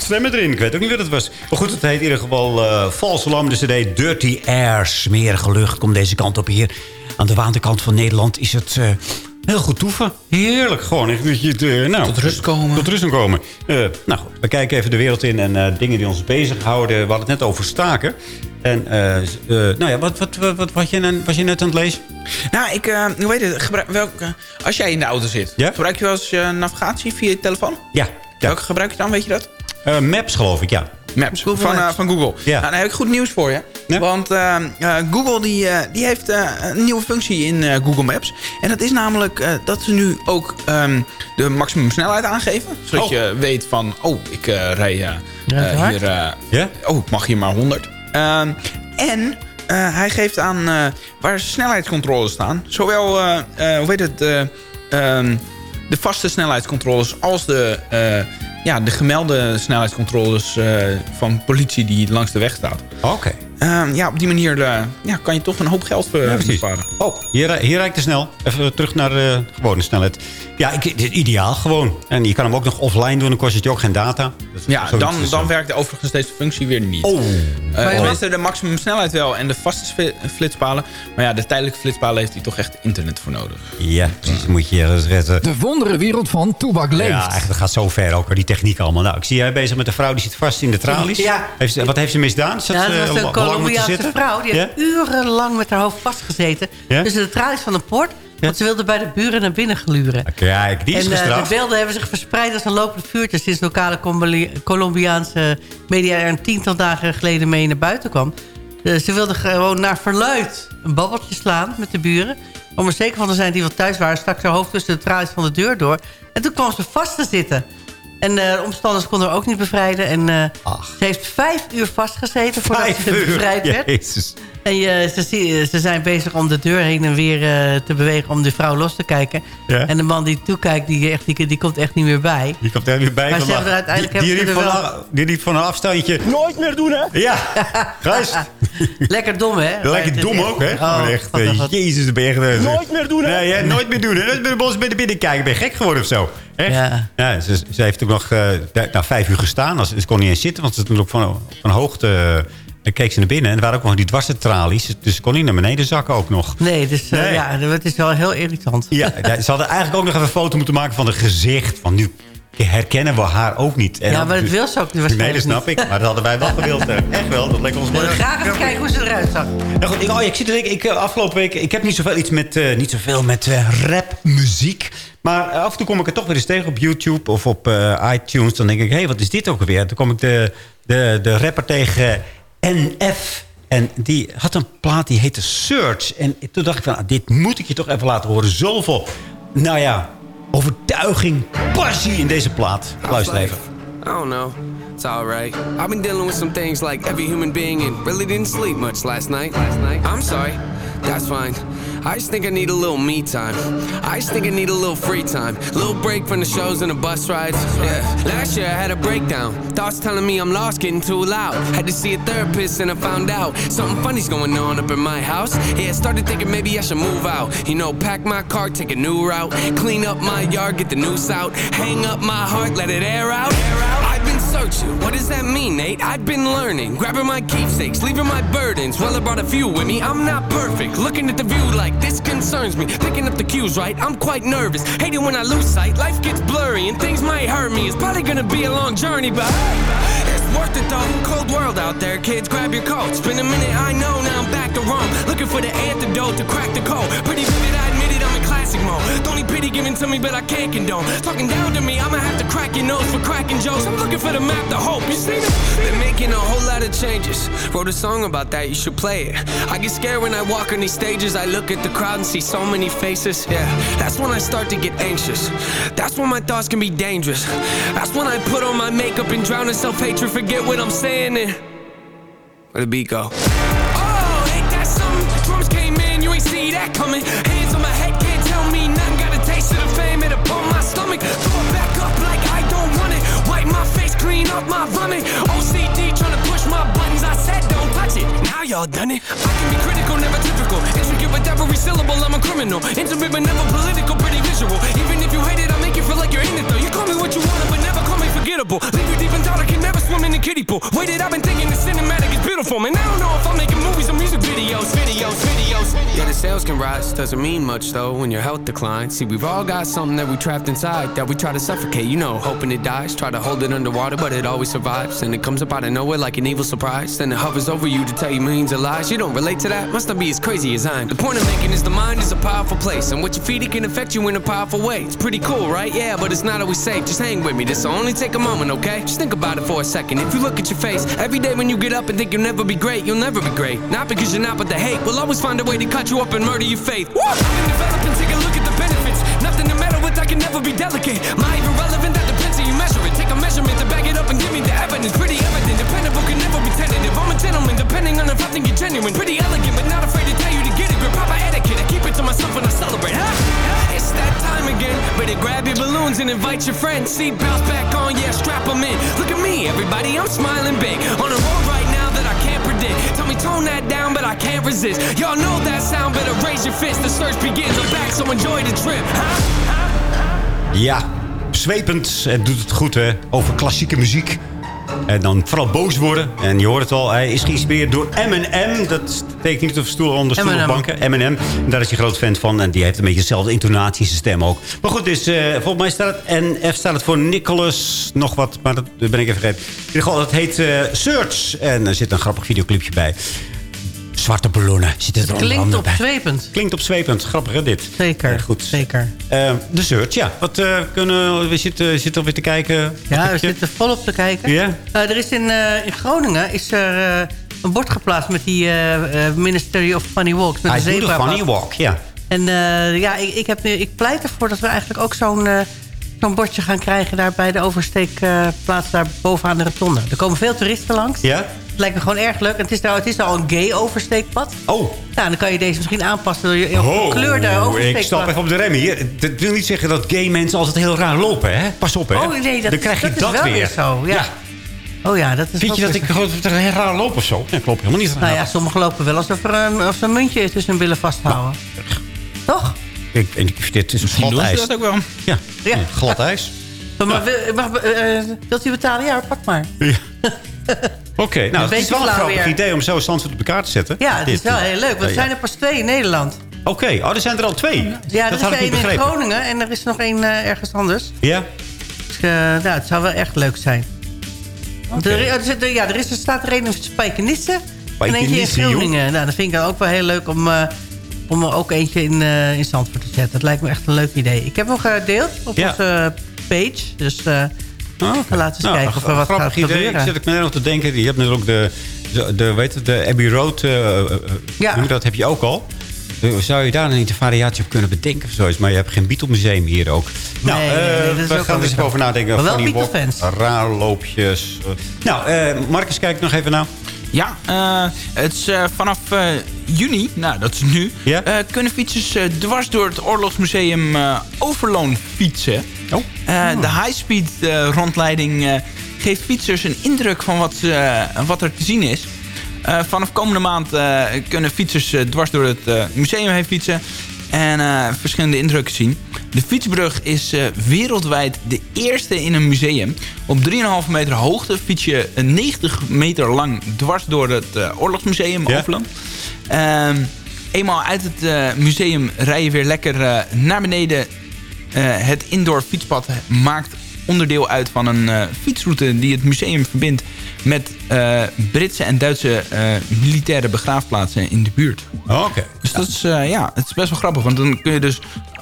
Stemmen erin. Ik weet ook niet wat het was. Maar goed, het heet in ieder geval uh, False Alarm. De cd Dirty Air. Smerige lucht komt deze kant op hier. Aan de waterkant van Nederland is het... eh, Heel goed toeven. Heerlijk. Gewoon te, nou, Tot rust komen. Tot rust komen. Nou goed, we kijken even de wereld in en dingen die ons bezighouden. We hadden het net over staken. En nou ja, wat, wat, wat, wat was, je, was je net aan het lezen? Nou, ik, hoe heet het? Gebruik, welke, als jij in de auto zit, gebruik je wel eens navigatie via je telefoon? Ja. Welke gebruik je dan, weet je dat? Eh, Maps geloof ik, ja. Maps van, eh, van Google. Ja. Nou, dan heb ik goed nieuws voor je. Want eh, eh, Google die, eh, die heeft een nieuwe functie in eh, Google Maps. En dat is namelijk eh, dat ze nu ook ehm, de maximumsnelheid aangeven. Zodat Oh. je weet van, oh, ik eh, rij hier... eh, Ja? Oh, ik mag hier maar 100. Ehm, en eh, hij geeft aan eh, waar snelheidscontroles staan. Zowel, eh, eh, hoe heet het... eh, ehm, de vaste snelheidscontroles als de, eh, ja, de gemelde snelheidscontroles eh, van politie die langs de weg staat. Oké. Ehm, ja, op die manier eh, ja, kan je toch een hoop geld eh, Ja, besparen. Oh, hier, hier rijdt te snel. Even terug naar de gewone snelheid. Ja, ik, ideaal gewoon. En je kan hem ook nog offline doen, dan kost het je ook geen data. Ja, dan, dan zo. werkt overigens deze functie weer niet. Oh. Eh, Oh. tenminste, de maximumsnelheid wel en de vaste flitspalen. Maar ja, de tijdelijke flitspalen heeft hij toch echt internet voor nodig. Ja, precies. Moet je ergens redden. De wonderenwereld van Toebak leeft. Ja, echt, dat gaat zo ver ook, hoor, die techniek allemaal. Nou, ik zie jij bezig met een vrouw die zit vast in de tralies. Ja. Heeft ze, wat heeft ze misdaan? Zat Ja, ze, dat was eh, een Colombiaanse vrouw. Die Ja? heeft urenlang met haar hoofd vastgezeten. Ja? Tussen de tralies van de poort. Want ze wilde bij de buren naar binnen gluren. Kijk, die is en eh, de gestraft. beelden hebben zich verspreid als een lopend vuurtje... sinds lokale Colombiaanse media er een tiental dagen geleden mee naar buiten kwam. Eh, ze wilde gewoon naar verluid een babbeltje slaan met de buren. Om er zeker van te zijn die wat thuis waren... stak ze haar hoofd tussen de tralies van de deur door. En toen kwam ze vast te zitten. En eh, de omstanders konden haar ook niet bevrijden. En ze heeft vijf uur vastgezeten voordat Vijf ze bevrijd werd. Jezus. En je, ze, ze zijn bezig om de deur heen en weer eh, te bewegen om de vrouw los te kijken. Ja. En de man die toekijkt, die, echt, die, die komt echt niet meer bij. Die komt er weer bij. Maar ze hebben uiteindelijk die, die, hebben riep ze van, a- die riep van een afstandje. Nooit meer doen, hè? Ja, Gijs. Lekker dom, hè? Lekker het is dom ook, hè? Oh, Gewoon echt, wat- eh, wat- jezus, de. Nooit meer doen, hè? Nee, nooit meer doen. hè? Nooit meer de bos bij de binnen kijken. Ben je gek geworden of zo? Echt? Ja. ze, ze heeft ook nog eh, daar- nou, vijf uur gestaan. Als- Ze kon niet eens zitten, want ze stond ook van, op een hoogte... En keek ze naar binnen en er waren ook nog die dwarse tralies. Dus ze kon niet naar beneden zakken ook nog. Nee, dus eh, ja, het is wel heel irritant. Ja, ze hadden eigenlijk ook nog even een foto moeten maken van het gezicht. Van nu herkennen we haar ook niet. En Ja, dan- maar dat wil ze ook waarschijnlijk Nee, dat snap niet. ik. Maar dat hadden wij wel gewild. hè. Echt wel, dat leek ons mooi. graag even kijken hoe ze eruit zag. Nou goed, ik, oh, ik zit er, ik, ik, eh, afgelopen week, ik heb niet zoveel, iets met, eh, niet zoveel met eh, rapmuziek. Maar eh, af en toe kom ik er toch weer eens tegen op YouTube of op eh, iTunes. Dan denk ik, hé, hey, wat is dit ook alweer? Dan kom ik de, de, de rapper tegen NF. En die had een plaat die heette Search. En toen dacht ik van, ah, dit moet ik je toch even laten horen. Zoveel, nou ja, overtuiging, passie in deze plaat. Luister even. I don't know. It's alright. I've been dealing with some things like every human being and really didn't sleep much last night. Last night. I'm sorry. That's fine. I just think I need a little me time. I just think I need a little free time. Little break from the shows and the bus rides. Yeah. Last year I had a breakdown. Thoughts telling me I'm lost, getting too loud. Had to see a therapist and I found out something funny's going on up in my house. Yeah, I started thinking maybe I should move out. You know, pack my car, take a new route. Clean up my yard, get the noose out. Hang up my heart, let it air out. I've been searching. What does that mean, Nate? I've been learning. Grabbing my keepsakes, leaving my burdens. Well, I brought a few with me. I'm not perfect. Looking at the view like this concerns me. Picking up the cues, right? I'm quite nervous. Hating when I lose sight. Life gets blurry and things might hurt me. It's probably gonna be a long journey, but it's worth it though. Cold world out there, kids. Grab your coats. Been a minute, I know. Now I'm back to Rome. Looking for the antidote to crack the code. Pretty vivid, classic mode. Don't need pity given to me, but I can't condone. Talking down to me, I'ma have to crack your nose for cracking jokes. I'm looking for the map to hope. You see this? Been making a whole lot of changes. Wrote a song about that, you should play it. I get scared when I walk on these stages. I look at the crowd and see so many faces. Yeah, that's when I start to get anxious. That's when my thoughts can be dangerous. That's when I put on my makeup and drown in self hatred. Forget what I'm saying and where the beat go. Oh, ain't that something? Drums came in, you ain't see that coming. Hands y'all done it. I can be critical, never typical. Intricate with every syllable, I'm a criminal. Intimate but never political, pretty visual. Even if you hate it, I make you feel like you're in it though. You call me what you want, but never call me forgettable. Leave you deep in thought, I can never swim in the kiddie pool. Waited, I've been thinking the cinematic beautiful, man. I don't know if I'm making movies or music videos, videos, videos. Yeah, the sales can rise, doesn't mean much though when your health declines. See, we've all got something that we trapped inside that we try to suffocate, you know, hoping it dies. Try to hold it underwater, but it always survives. And it comes up out of nowhere like an evil surprise. Then it hovers over you to tell you millions of lies. You don't relate to that, must not be as crazy as I'm. The point I'm making is the mind is a powerful place, and what you feed it can affect you in a powerful way. It's pretty cool, right? Yeah, but it's not always safe. Just hang with me, this'll only take a moment, okay? Just think about it for a second. If you look at your face, every day when you get up and think you'll never be great, you'll never be great. Not because you're not, but the hate will always find a way to cut you up and murder your faith. Woo! I've take a look at the benefits. Nothing to meddle with, I can never be delicate. My even relevant, that depends how you measure it. Take a measurement to back it up and give me the evidence. Pretty evident, dependable, can never be tentative. I'm a gentleman, depending on if I think you're genuine. Pretty elegant, but not afraid to tell you to get it. Grip proper etiquette, I keep it to myself when I celebrate. Huh? It's that time again. Better grab your balloons and invite your friends. Seatbelts back on, yeah, strap them in. Look at me, everybody, I'm smiling big. On a road right now did. Tell me tone that down, but I can't resist. Y'all know that sound, better raise your fist. The search begins. I'm back, so enjoy the trip. Huh? Ja, zwepend en doet het goed hè, over klassieke muziek. En dan vooral boos worden. En je hoort het al, hij is geïnspireerd door M&M. Dat steekt niet op stoel onder stoel of M&M. banken. M&M. En daar is hij groot fan van. En die heeft een beetje dezelfde intonatie in zijn stem ook. Maar goed, dus, eh, volgens mij staat het NF staat het voor Nicholas nog wat. Maar dat ben ik even vergeten. In ieder geval, het heet eh, Search. En er zit een grappig videoclipje bij. Zwarte ballonnen zitten er onder Klinkt opzwepend. Klinkt opzwepend. Grappig hè, dit. Zeker, goed. zeker. Eh, de Search, ja. Wat eh, kunnen we zitten, zitten alweer te kijken? Ja, we zitten volop te kijken. Ja? Eh, er is in, in Groningen is er een bord geplaatst met die Ministry of Funny Walks. Met I een do the zebrapad. funny walk, ja. En ja, ik, ik, heb, nu- ik pleit ervoor dat we eigenlijk ook zo'n zo'n bordje gaan krijgen... daar bij de oversteekplaats daar bovenaan de rotonde. Er komen veel toeristen langs. Ja? Het lijkt me gewoon erg leuk. En het is, nou, het is al een gay oversteekpad. Oh. Nou, dan kan je deze misschien aanpassen door je je gekleurde oversteekpad. ik stap even op de remmen hier. Dat wil niet zeggen dat gay mensen altijd heel raar lopen, hè? Pas op, hè? Oh nee, dat, Dan krijg je dat, is wel weer. weer zo. Ja. Oh ja, dat is Vind je dat ik gewoon heel raar loop of zo? Nee, klopt helemaal niet. Nou ja, sommigen lopen wel alsof er een, een muntje tussen hun billen vasthouden. Toch? Ik, ik, dit is een Misschien glad ijs. dat ook wel. Ja, Ja. glad ijs. Maar, wil- mag, eh, wilt u betalen? Ja, pak maar. Oké, nou, het is wel een grappig weer. idee om zo Zandvoort op elkaar te zetten. Ja, het is wel heel leuk. Want er zijn er pas twee in Nederland. Oké, oh, er zijn er al twee. Ja, dat er is één in. Groningen en er is nog één eh, ergens anders. Ja? Dus, eh, nou, het zou wel echt leuk zijn. Want Er, er, ja, er, is, er staat er één in Spijkenisse en eentje in joh. Groningen. Nou, dat vind ik dan ook wel heel leuk om, eh, om er ook eentje in, in Zandvoort te zetten. Dat lijkt me echt een leuk idee. Ik heb hem gedeeld op Ja. onze page. Dus Oh, laten we eens Nou, kijken of er wat gaat idee. gebeuren. Ik zit ook meteen nog te denken. Je hebt natuurlijk de, de, de, weet het, de Abbey Road. eh, eh, Ja. hoe dat heb je ook al. Eh, Zou je daar niet een variatie op kunnen bedenken of zoiets? Maar je hebt geen Beatle-museum hier ook. Nou, Nee, nee, eh, we ook gaan er eens over nadenken. Maar wel Funny walk, Beatle-fans. Raarloopjes. eh. Nou, eh Marcus, kijk nog even naar. Ja, eh, het is eh, vanaf eh, juni, nou dat is nu, Ja? kunnen fietsers dwars door het Oorlogsmuseum Overloon fietsen. Oh. Eh, De high-speed rondleiding geeft fietsers een indruk van wat, wat er te zien is. Vanaf komende maand kunnen fietsers dwars door het museum heen fietsen en verschillende indrukken zien. De fietsbrug is eh, wereldwijd de eerste in een museum. Op 3,5 meter hoogte fiets je een 90 meter lang dwars door het eh, Oorlogsmuseum Ja. Overland. Ehm, eenmaal uit het eh, museum rij je weer lekker naar beneden. Het indoor fietspad maakt onderdeel uit van een fietsroute die het museum verbindt met Britse en Duitse militaire begraafplaatsen in de buurt. Oh, Oké. Dus dat is, ja, het is best wel grappig. Want dan kun je dus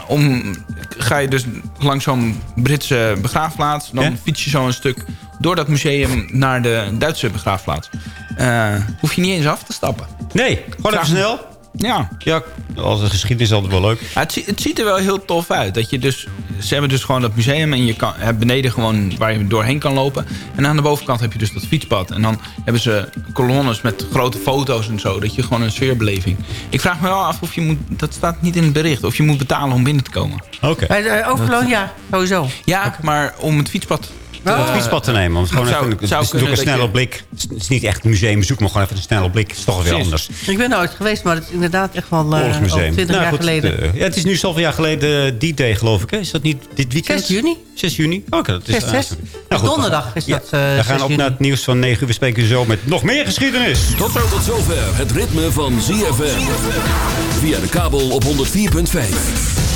om, ga je dus langs zo'n Britse begraafplaats. Dan Ja? fiets je zo een stuk door dat museum naar de Duitse begraafplaats. Eh, hoef je niet eens af te stappen. Nee, gewoon even snel. Ja. Ja, als de geschiedenis is altijd wel leuk. Ja, het, het ziet er wel heel tof uit. Dat je dus, ze hebben dus gewoon dat museum en je kan, hebt beneden gewoon waar je doorheen kan lopen. En aan de bovenkant heb je dus dat fietspad. En dan hebben ze kolonnes met grote foto's en zo. Dat je gewoon een sfeerbeleving. Ik vraag me wel af of je moet, dat staat niet in het bericht, of je moet betalen om binnen te komen. Oké. Bij de Overloon, ja, sowieso. Ja, maar om het fietspad... Om het fietspad te nemen. Want gewoon zou- even, het zou is natuurlijk een snelle blik. Het is niet echt een museumbezoek, maar gewoon even een snelle blik. Het is toch weer anders. Ik ben nooit geweest, maar het is inderdaad echt wel eh, Oorlogsmuseum. al 20 Nou, jaar goed, geleden. eh, ja, het is nu zoveel jaar geleden uh, die day, geloof ik. Hè? Is dat niet dit weekend? 6 juni. 6 juni? Oké, dat is... 6, 6. Nou, goed, Donderdag is ja, dat. eh, we gaan 6 op juni. naar het nieuws van 9 uur. We spreken u zo met nog meer geschiedenis. Tot, tot zover het ritme van ZFM. Via de kabel op 104.5.